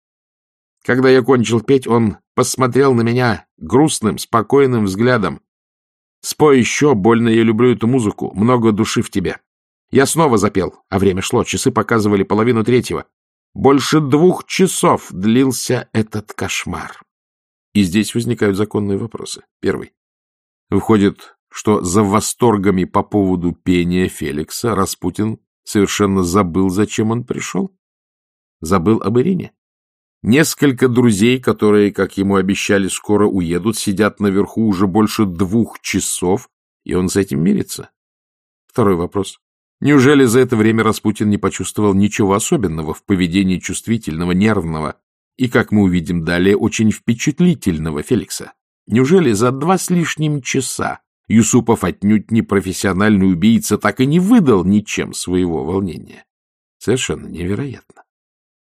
Когда я кончил петь, он посмотрел на меня грустным, спокойным взглядом. «Спой еще, больно я люблю эту музыку, много души в тебе». Я снова запел, а время шло, часы показывали половину третьего. Больше двух часов длился этот кошмар. И здесь возникают законные вопросы. Первый. Выходит, что за восторгами по поводу пения Феликса Распутин совершенно забыл, зачем он пришел? Забыл об Ирине? Несколько друзей, которые, как ему обещали, скоро уедут, сидят наверху уже больше двух часов, и он с этим мирится. Второй вопрос. Неужели за это время Распутин не почувствовал ничего особенного в поведении чувствительного, нервного и, как мы увидим далее, очень впечатлительного Феликса? Неужели за два с лишним часа Юсупов отнюдь не профессиональный убийца так и не выдал ничем своего волнения? Совершенно невероятно.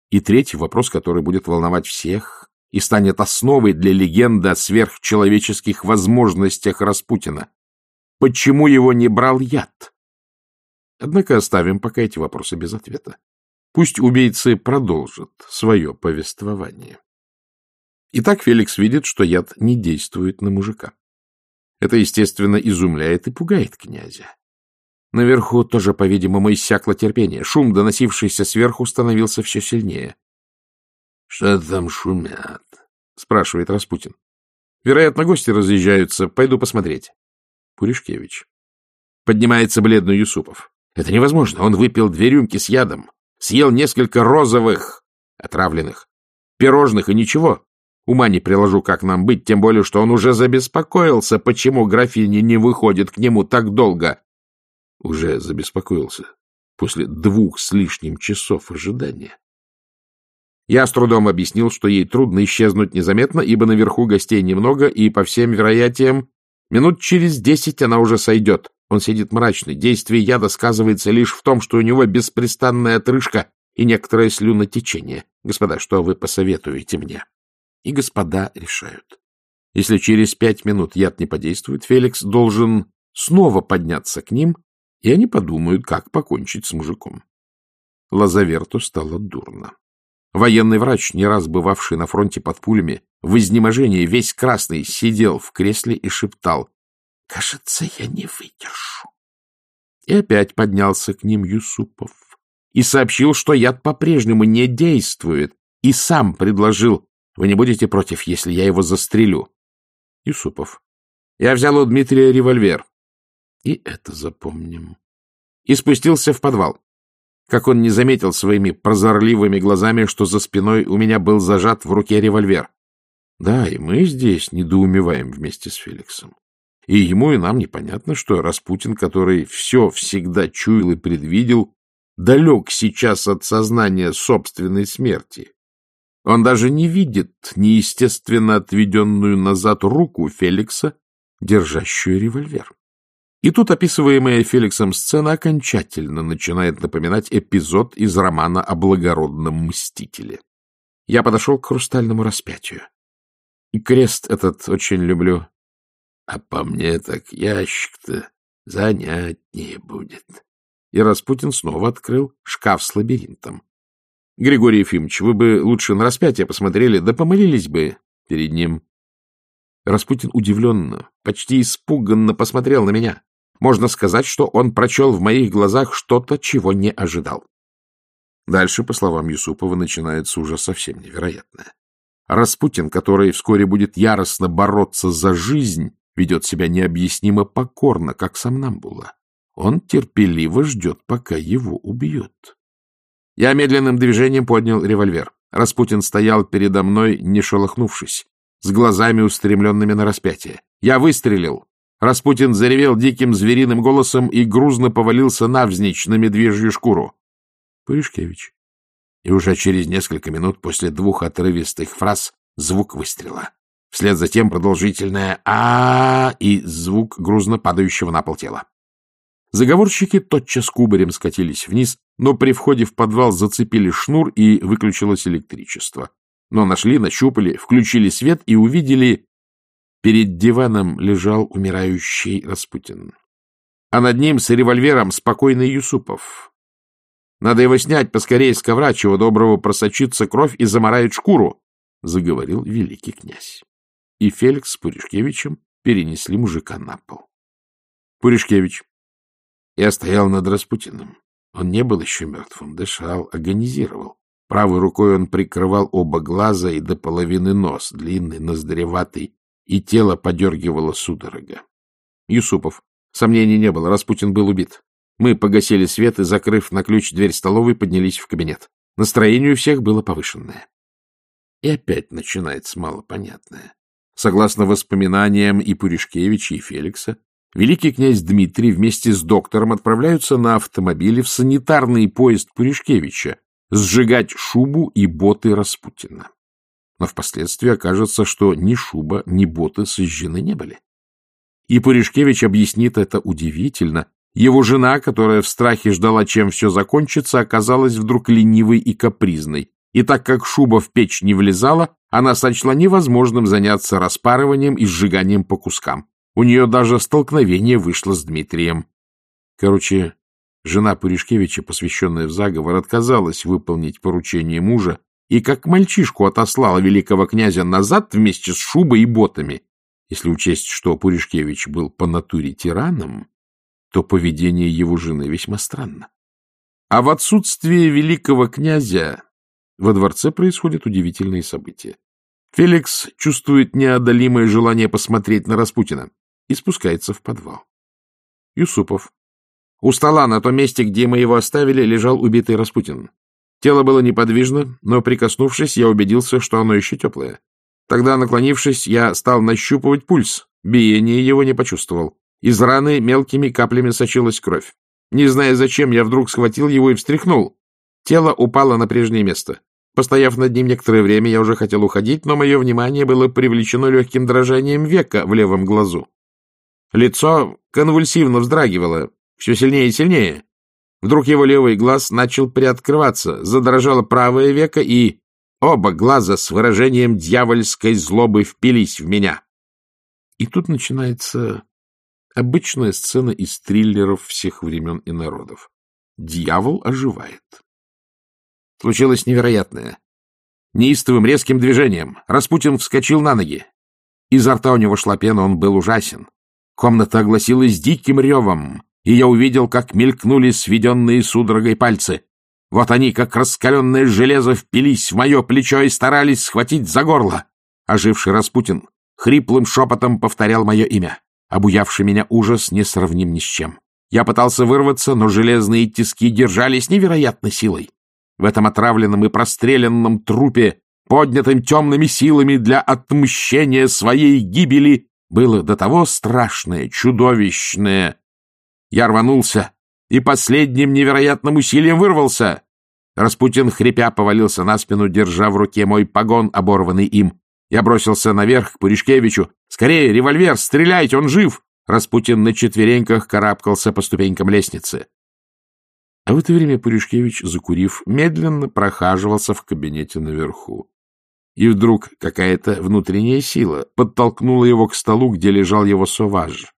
И третий вопрос, который будет волновать всех и станет основой для легенды о сверхчеловеческих возможностях Распутина. Почему его не брал яд? Однако оставим пока эти вопросы без ответа. Пусть убийцы продолжат свое повествование. Итак, Феликс видит, что яд не действует на мужика. Это, естественно, изумляет и пугает князя. Наверху тоже, по-видимому, иссякло терпение. Шум, доносившийся сверху, становился все сильнее. — Что там шумят? — спрашивает Распутин. — Вероятно, гости разъезжаются. Пойду посмотреть. Пуришкевич. Поднимается бледный Юсупов. Это невозможно. Он выпил две рюмки с ядом, съел несколько розовых, отравленных, пирожных и ничего. Ума не приложу, как нам быть, тем более, что он уже забеспокоился, почему графиня не выходит к нему так долго уже забеспокоился после двух с лишним часов ожидания. Я с трудом объяснил, что ей трудно исчезнуть незаметно, ибо наверху гостей немного, и, по всем вероятиям, минут через десять она уже сойдет. Он сидит мрачный. Действие яда сказывается лишь в том, что у него беспрестанная отрыжка и некоторое слюнотечение. Господа, что вы посоветуете мне? И господа решают. Если через пять минут яд не подействует, Феликс должен снова подняться к ним и они подумают, как покончить с мужиком. Лазаверту стало дурно. Военный врач, не раз бывавший на фронте под пулями, в изнеможении весь красный сидел в кресле и шептал «Кажется, я не выдержу». И опять поднялся к ним Юсупов и сообщил, что яд по-прежнему не действует, и сам предложил «Вы не будете против, если я его застрелю?» Юсупов. Я взял у Дмитрия револьвер. И это запомним. И спустился в подвал. Как он не заметил своими прозорливыми глазами, что за спиной у меня был зажат в руке револьвер. Да, и мы здесь недоумеваем вместе с Феликсом. И ему, и нам непонятно, что Распутин, который все всегда чуял и предвидел, далек сейчас от сознания собственной смерти. Он даже не видит неестественно отведенную назад руку Феликса, держащую револьвер. И тут описываемая Феликсом сцена окончательно начинает напоминать эпизод из романа о благородном мстителе. Я подошел к хрустальному распятию. И крест этот очень люблю. А по мне так ящик-то занятнее будет. И Распутин снова открыл шкаф с лабиринтом. Григорий Ефимович, вы бы лучше на распятие посмотрели, да помолились бы перед ним. Распутин удивленно, почти испуганно посмотрел на меня. Можно сказать, что он прочел в моих глазах что-то, чего не ожидал. Дальше, по словам Юсупова, начинается уже совсем невероятное. Распутин, который вскоре будет яростно бороться за жизнь, ведет себя необъяснимо покорно, как сам Намбула. Он терпеливо ждет, пока его убьют. Я медленным движением поднял револьвер. Распутин стоял передо мной, не шелохнувшись, с глазами устремленными на распятие. Я выстрелил. Распутин заревел диким звериным голосом и грузно повалился навзничь на медвежью шкуру. Пырышкевич. И уже через несколько минут после двух отрывистых фраз звук выстрела. Вслед за тем продолжительное а, и звук грузно падающего на пол тела. Заговорщики тотчас кубарем скатились вниз, но при входе в подвал зацепили шнур и выключилось электричество. Но нашли, нащупали, включили свет и увидели... Перед диваном лежал умирающий Распутин. А над ним с револьвером спокойный Юсупов. Надо его снять поскорее с ковра, чего доброго просочится кровь и замарает шкуру, — заговорил великий князь. И Феликс с Пуришкевичем перенесли мужика на пол. Пуришкевич. Я стоял над Распутиным. Он не был еще мертвым, дышал, агонизировал. Правой рукой он прикрывал оба глаза и до половины нос, длинный, ноздреватый, и тело подергивало судорога. Юсупов. Сомнений не было, Распутин был убит. Мы погасили свет и, закрыв на ключ дверь столовой, поднялись в кабинет. Настроение у всех было повышенное. И опять начинается малопонятное. Согласно воспоминаниям и Пуришкевича, и Феликса, великий князь Дмитрий вместе с доктором отправляются на автомобиле в санитарный поезд Пуришкевича сжигать шубу и боты Распутина. Но впоследствии окажется, что ни шуба, ни боты сожжены не были. И Пуришкевич объяснит это удивительно, его жена, которая в страхе ждала, чем все закончится, оказалась вдруг ленивой и капризной, и так как шуба в печь не влезала, она сочла невозможным заняться распарыванием и сжиганием по кускам. У нее даже столкновение вышло с Дмитрием. Короче, жена Пуришкевича, посвященная в заговор, отказалась выполнить поручение мужа и как мальчишку отослала великого князя назад вместе с шубой и ботами. Если учесть, что Пуришкевич был по натуре тираном, то поведение его жены весьма странно. А в отсутствие великого князя во дворце происходят удивительные события. Феликс чувствует неодолимое желание посмотреть на Распутина и спускается в подвал. Юсупов. У стола на том месте, где мы его оставили, лежал убитый Распутин. Тело было неподвижно, но, прикоснувшись, я убедился, что оно еще теплое. Тогда, наклонившись, я стал нащупывать пульс. Биение его не почувствовал. Из раны мелкими каплями сочилась кровь. Не зная зачем, я вдруг схватил его и встряхнул. Тело упало на прежнее место. Постояв над ним некоторое время, я уже хотел уходить, но мое внимание было привлечено легким дрожанием века в левом глазу. Лицо конвульсивно вздрагивало, все сильнее и сильнее. Вдруг его левый глаз начал приоткрываться, задрожало правое веко, и оба глаза с выражением дьявольской злобы впились в меня. И тут начинается Обычная сцена из триллеров всех времен и народов. Дьявол оживает. Случилось невероятное. Неистовым резким движением Распутин вскочил на ноги. Изо рта у него шла пена, он был ужасен. Комната огласилась диким ревом, и я увидел, как мелькнули сведенные судорогой пальцы. Вот они, как раскаленное железо, впились в мое плечо и старались схватить за горло. Оживший Распутин хриплым шепотом повторял мое имя. Обуявший меня ужас несравним ни с чем. Я пытался вырваться, но железные тиски держались невероятной силой. В этом отравленном и простреленном трупе, поднятым темными силами для отмщения своей гибели, было до того страшное, чудовищное. Я рванулся и последним невероятным усилием вырвался. Распутин, хрипя, повалился на спину, держа в руке мой погон, оборванный им. Я бросился наверх к Пуришкевичу. «Скорее, револьвер! Стреляйте, он жив!» Распутин на четвереньках карабкался по ступенькам лестницы. А в это время Пуришкевич, закурив, медленно прохаживался в кабинете наверху. И вдруг какая-то внутренняя сила подтолкнула его к столу, где лежал его соваж,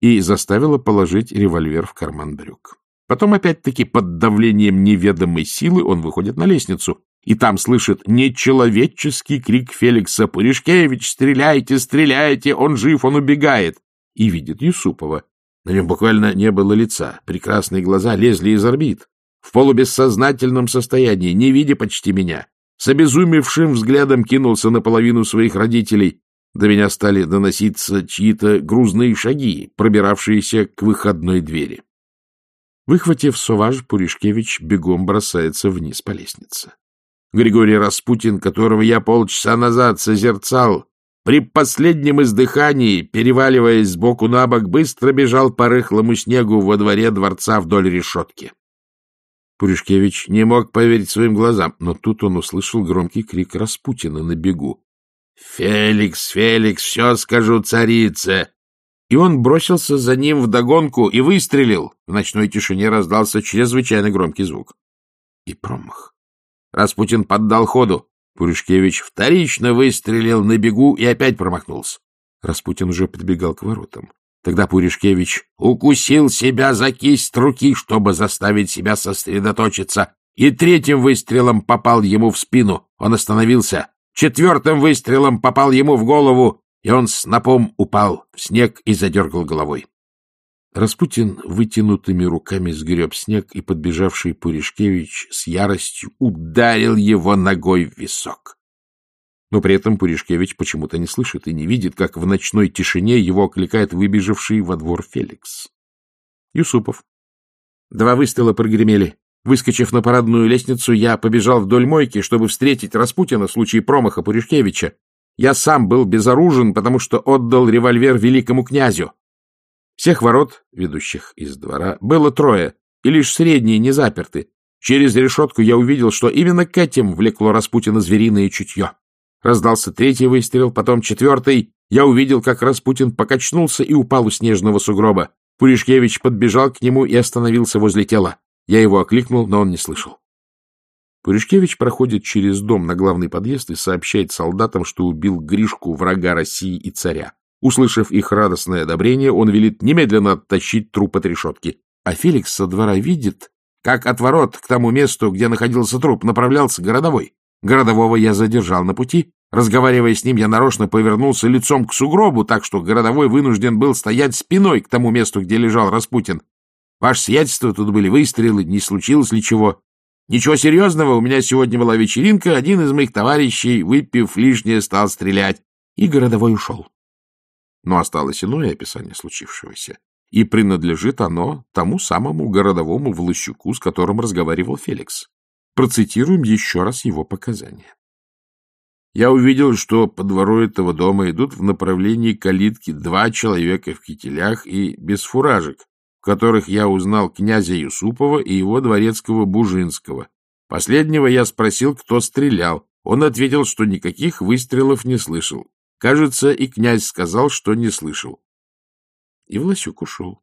и заставила положить револьвер в карман брюк. Потом опять-таки под давлением неведомой силы он выходит на лестницу и там слышит нечеловеческий крик Феликса «Пуришкевич, стреляйте, стреляйте! Он жив, он убегает!» и видит Юсупова. На нем буквально не было лица, прекрасные глаза лезли из орбит. В полубессознательном состоянии, не видя почти меня, с обезумевшим взглядом кинулся наполовину своих родителей. До меня стали доноситься чьи-то грузные шаги, пробиравшиеся к выходной двери. Выхватив соваж, Пуришкевич бегом бросается вниз по лестнице. Григорий Распутин, которого я полчаса назад созерцал, при последнем издыхании, переваливаясь сбоку на бок, быстро бежал по рыхлому снегу во дворе дворца вдоль решетки. Пуришкевич не мог поверить своим глазам, но тут он услышал громкий крик Распутина на бегу. — Феликс, Феликс, все скажу царице! И он бросился за ним вдогонку и выстрелил. В ночной тишине раздался чрезвычайно громкий звук. И промах. Распутин поддал ходу. Пуришкевич вторично выстрелил на бегу и опять промахнулся. Распутин уже подбегал к воротам. Тогда Пуришкевич укусил себя за кисть руки, чтобы заставить себя сосредоточиться, и третьим выстрелом попал ему в спину. Он остановился. Четвертым выстрелом попал ему в голову, и он снопом упал в снег и задергал головой. Распутин вытянутыми руками сгреб снег, и подбежавший Пуришкевич с яростью ударил его ногой в висок. Но при этом Пуришкевич почему-то не слышит и не видит, как в ночной тишине его окликает выбежавший во двор Феликс. Юсупов. Два выстрела прогремели. Выскочив на парадную лестницу, я побежал вдоль мойки, чтобы встретить Распутина в случае промаха Пуришкевича. Я сам был безоружен, потому что отдал револьвер великому князю. Всех ворот, ведущих из двора, было трое, и лишь средние не заперты. Через решетку я увидел, что именно к этим влекло Распутина звериное чутье. Раздался третий выстрел, потом четвертый. Я увидел, как Распутин покачнулся и упал у снежного сугроба. Пуришкевич подбежал к нему и остановился возле тела. Я его окликнул, но он не слышал. Пуришкевич проходит через дом на главный подъезд и сообщает солдатам, что убил Гришку, врага России и царя. Услышав их радостное одобрение, он велит немедленно оттащить труп от решетки. А Феликс со двора видит, как от ворот к тому месту, где находился труп, направлялся городовой. Городового я задержал на пути. Разговаривая с ним, я нарочно повернулся лицом к сугробу, так что городовой вынужден был стоять спиной к тому месту, где лежал Распутин. Ваше сиятельство, тут были выстрелы, не случилось ли чего. Ничего серьезного, у меня сегодня была вечеринка, один из моих товарищей, выпив лишнее, стал стрелять, и городовой ушел. Но осталось иное описание случившегося, и принадлежит оно тому самому городовому Влащуку, с которым разговаривал Феликс. Процитируем еще раз его показания. Я увидел, что по двору этого дома идут в направлении калитки два человека в кителях и без фуражек, в которых я узнал князя Юсупова и его дворецкого Бужинского. Последнего я спросил, кто стрелял. Он ответил, что никаких выстрелов не слышал. Кажется, и князь сказал, что не слышал. И Власюк ушел.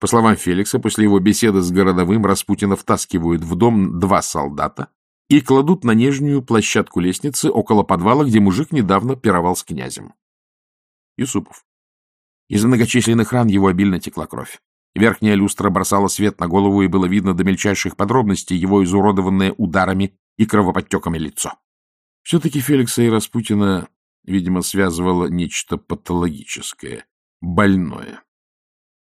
По словам Феликса, после его беседы с городовым Распутина втаскивают в дом два солдата и кладут на нижнюю площадку лестницы около подвала, где мужик недавно пировал с князем. Юсупов. Из многочисленных ран его обильно текла кровь. Верхняя люстра бросала свет на голову, и было видно до мельчайших подробностей его изуродованное ударами и кровоподтеками лицо. Все-таки Феликса и Распутина Видимо, связывало нечто патологическое, больное.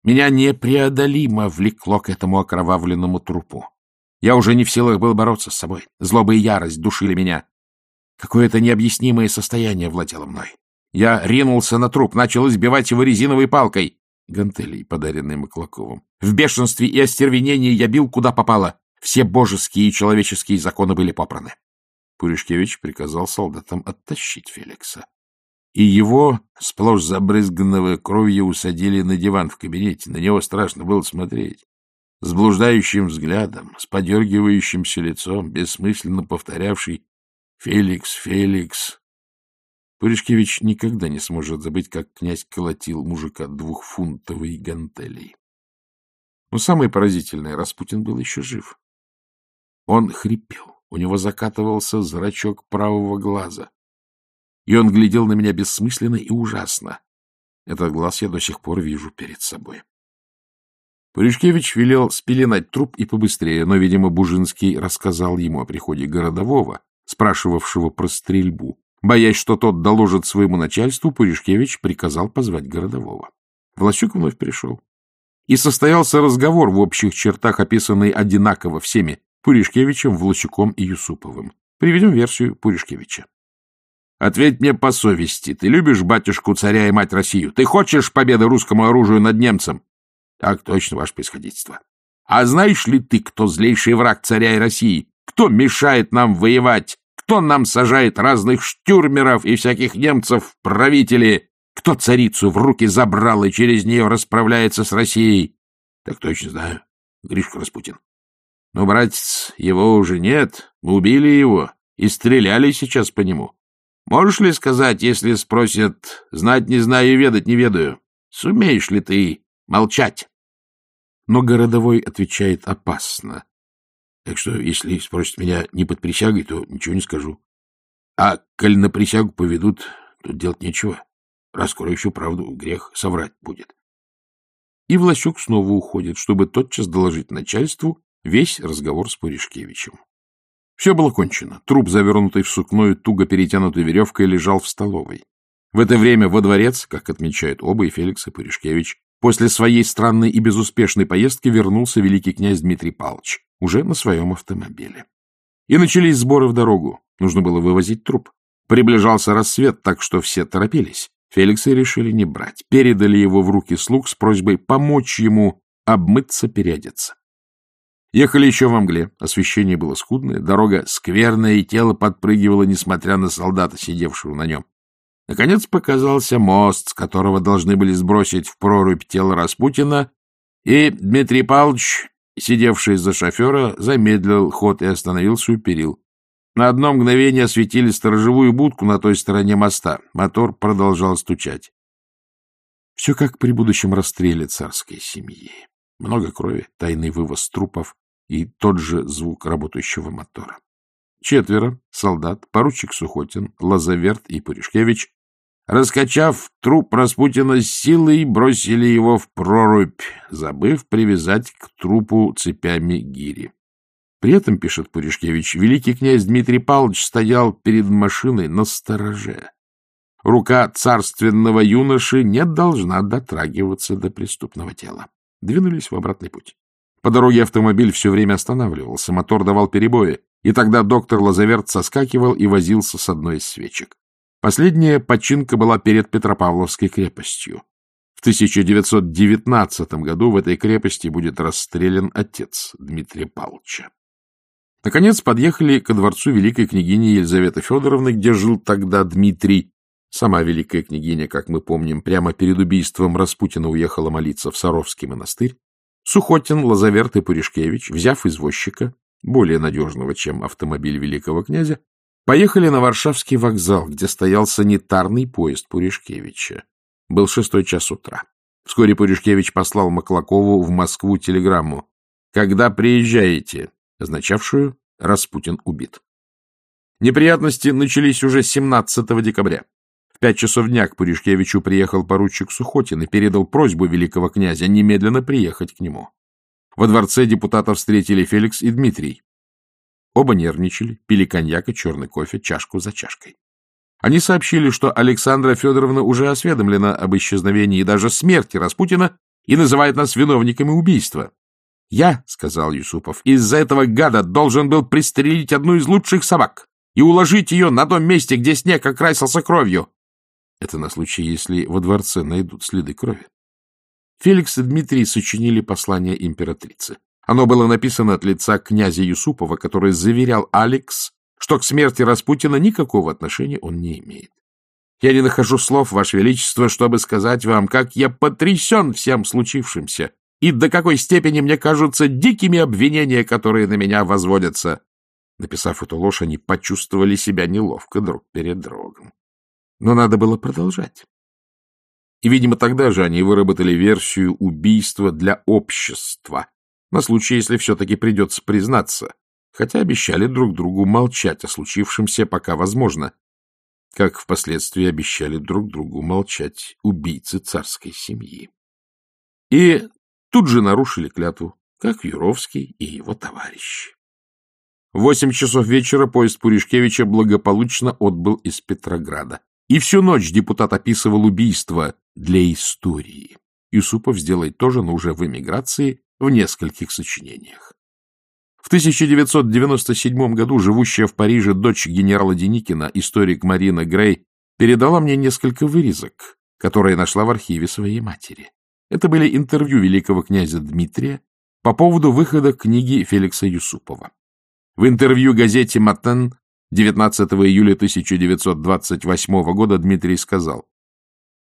Меня непреодолимо влекло к этому окровавленному трупу. Я уже не в силах был бороться с собой. Злоба и ярость душили меня. Какое-то необъяснимое состояние владело мной. Я ринулся на труп, начал избивать его резиновой палкой, гантелей, подаренной Маклаковым. В бешенстве и остервенении я бил куда попало. Все божеские и человеческие законы были попраны. Пуришкевич приказал солдатам оттащить Феликса. И его, сплошь забрызганного кровью, усадили на диван в кабинете. На него страшно было смотреть. С блуждающим взглядом, с подергивающимся лицом, бессмысленно повторявший «Феликс, Феликс». Пуришкевич никогда не сможет забыть, как князь колотил мужика двухфунтовой гантелей. Но самое поразительное, Распутин был еще жив. Он хрипел. У него закатывался зрачок правого глаза. И он глядел на меня бессмысленно и ужасно. Этот глаз я до сих пор вижу перед собой. Пуришкевич велел спеленать труп и побыстрее, но, видимо, Бужинский рассказал ему о приходе городового, спрашивавшего про стрельбу. Боясь, что тот доложит своему начальству, Пуришкевич приказал позвать городового. Власюк вновь пришел. И состоялся разговор в общих чертах, описанный одинаково всеми, Пуришкевичем, Влачуком и Юсуповым. Приведем версию Пуришкевича. Ответь мне по совести. Ты любишь батюшку царя и мать Россию? Ты хочешь победы русскому оружию над немцем? Так точно, ваше происходительство. А знаешь ли ты, кто злейший враг царя и России? Кто мешает нам воевать? Кто нам сажает разных штюрмеров и всяких немцев в правители? Кто царицу в руки забрал и через нее расправляется с Россией? Так точно знаю. Гришка Распутин. Но, братец, его уже нет. Мы убили его и стреляли сейчас по нему. Можешь ли сказать, если спросят, знать не знаю и ведать не ведаю? Сумеешь ли ты молчать? Но городовой отвечает опасно. Так что, если спросят меня не под присягой, то ничего не скажу. А коль на присягу поведут, тут делать нечего. Раскрою всю правду, грех соврать будет. И Влащук снова уходит, чтобы тотчас доложить начальству весь разговор с Пуришкевичем. Все было кончено. Труп, завернутый в сукно и туго перетянутой веревкой, лежал в столовой. В это время во дворец, как отмечают оба, и Феликс, и Пуришкевич, после своей странной и безуспешной поездки вернулся великий князь Дмитрий Павлович, уже на своем автомобиле. И начались сборы в дорогу. Нужно было вывозить труп. Приближался рассвет, так что все торопились. Феликса решили не брать. Передали его в руки слуг с просьбой помочь ему обмыться, переодеться. Ехали еще во мгле, освещение было скудное, дорога скверная, и тело подпрыгивало, несмотря на солдата, сидевшего на нем. Наконец показался мост, с которого должны были сбросить в прорубь тело Распутина, и Дмитрий Павлович, сидевший за шофера, замедлил ход и остановился у перил. На одно мгновение осветили сторожевую будку на той стороне моста. Мотор продолжал стучать. Все как при будущем расстреле царской семьи. Много крови, тайный вывоз трупов и тот же звук работающего мотора. Четверо — солдат, поручик Сухотин, Лазаверт и Пуришкевич Раскачав труп Распутина силой, бросили его в прорубь, забыв привязать к трупу цепями гири. При этом, пишет Пуришкевич, великий князь Дмитрий Павлович стоял перед машиной на стороже. Рука царственного юноши не должна дотрагиваться до преступного тела. Двинулись в обратный путь. По дороге автомобиль все время останавливался, мотор давал перебои, и тогда доктор Лазаверт соскакивал и возился с одной из свечек. Последняя починка была перед Петропавловской крепостью. В 1919 году в этой крепости будет расстрелян отец Дмитрия Павловича. Наконец подъехали ко дворцу великой княгини Елизаветы Федоровны, где жил тогда Дмитрий. Сама великая княгиня, как мы помним, прямо перед убийством Распутина уехала молиться в Саровский монастырь. Сухотин, Лазаверт и Пуришкевич, взяв извозчика, более надежного, чем автомобиль великого князя, Поехали на Варшавский вокзал, где стоял санитарный поезд Пуришкевича. Был шестой час утра. Вскоре Пуришкевич послал Маклакову в Москву телеграмму «Когда приезжаете?» означавшую «Распутин убит». Неприятности начались уже 17 декабря. В пять часов дня к Пуришкевичу приехал поручик Сухотин и передал просьбу великого князя немедленно приехать к нему. Во дворце депутатов встретили Феликс и Дмитрий. Оба нервничали, пили коньяк и черный кофе чашку за чашкой. Они сообщили, что Александра Федоровна уже осведомлена об исчезновении и даже смерти Распутина и называет нас виновниками убийства. «Я, — сказал Юсупов, — из-за этого гада должен был пристрелить одну из лучших собак и уложить ее на том месте, где снег окрасился кровью». Это на случай, если во дворце найдут следы крови. Феликс и Дмитрий сочинили послание императрице. Оно было написано от лица князя Юсупова, который заверял Алекс, что к смерти Распутина никакого отношения он не имеет. Я не нахожу слов, Ваше Величество, чтобы сказать вам, как я потрясен всем случившимся и до какой степени мне кажутся дикими обвинения, которые на меня возводятся. Написав эту ложь, они почувствовали себя неловко друг перед другом. Но надо было продолжать. И, видимо, тогда же они выработали версию убийства для общества, на случай, если все-таки придется признаться, хотя обещали друг другу молчать о случившемся, пока возможно, как впоследствии обещали друг другу молчать убийцы царской семьи. И тут же нарушили клятву, как Юровский и его товарищи. В восемь часов вечера поезд Пуришкевича благополучно отбыл из Петрограда. И всю ночь депутат описывал убийство для истории. Юсупов сделает тоже, но уже в эмиграции, в нескольких сочинениях. В 1997 году живущая в Париже дочь генерала Деникина, историк Марина Грей, передала мне несколько вырезок, которые нашла в архиве своей матери. Это были интервью великого князя Дмитрия, по поводу выхода книги Феликса Юсупова. В интервью газете «Матен» 19 июля 1928 года Дмитрий сказал,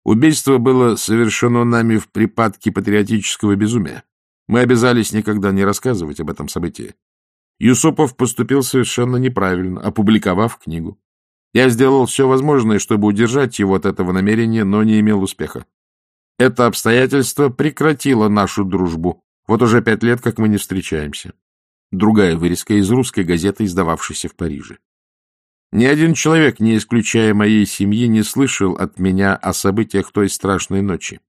«Убийство было совершено нами в припадке патриотического безумия. Мы обязались никогда не рассказывать об этом событии. Юсупов поступил совершенно неправильно, опубликовав книгу. Я сделал все возможное, чтобы удержать его от этого намерения, но не имел успеха. Это обстоятельство прекратило нашу дружбу. Вот уже пять лет, как мы не встречаемся. Другая вырезка из русской газеты, издававшейся в Париже. Ни один человек, не исключая моей семьи, не слышал от меня о событиях той страшной ночи.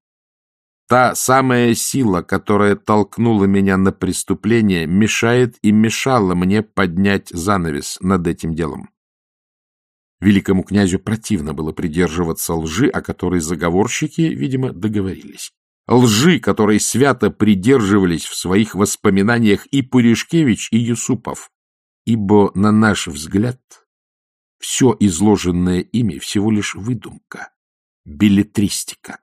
Та самая сила, которая толкнула меня на преступление, мешает и мешала мне поднять занавес над этим делом. Великому князю противно было придерживаться лжи, о которой заговорщики, видимо, договорились. Лжи, которой свято придерживались в своих воспоминаниях и Пуришкевич, и Юсупов. Ибо, на наш взгляд, все изложенное ими всего лишь выдумка, билетристика.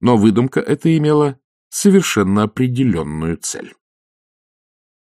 Но выдумка эта имела совершенно определенную цель.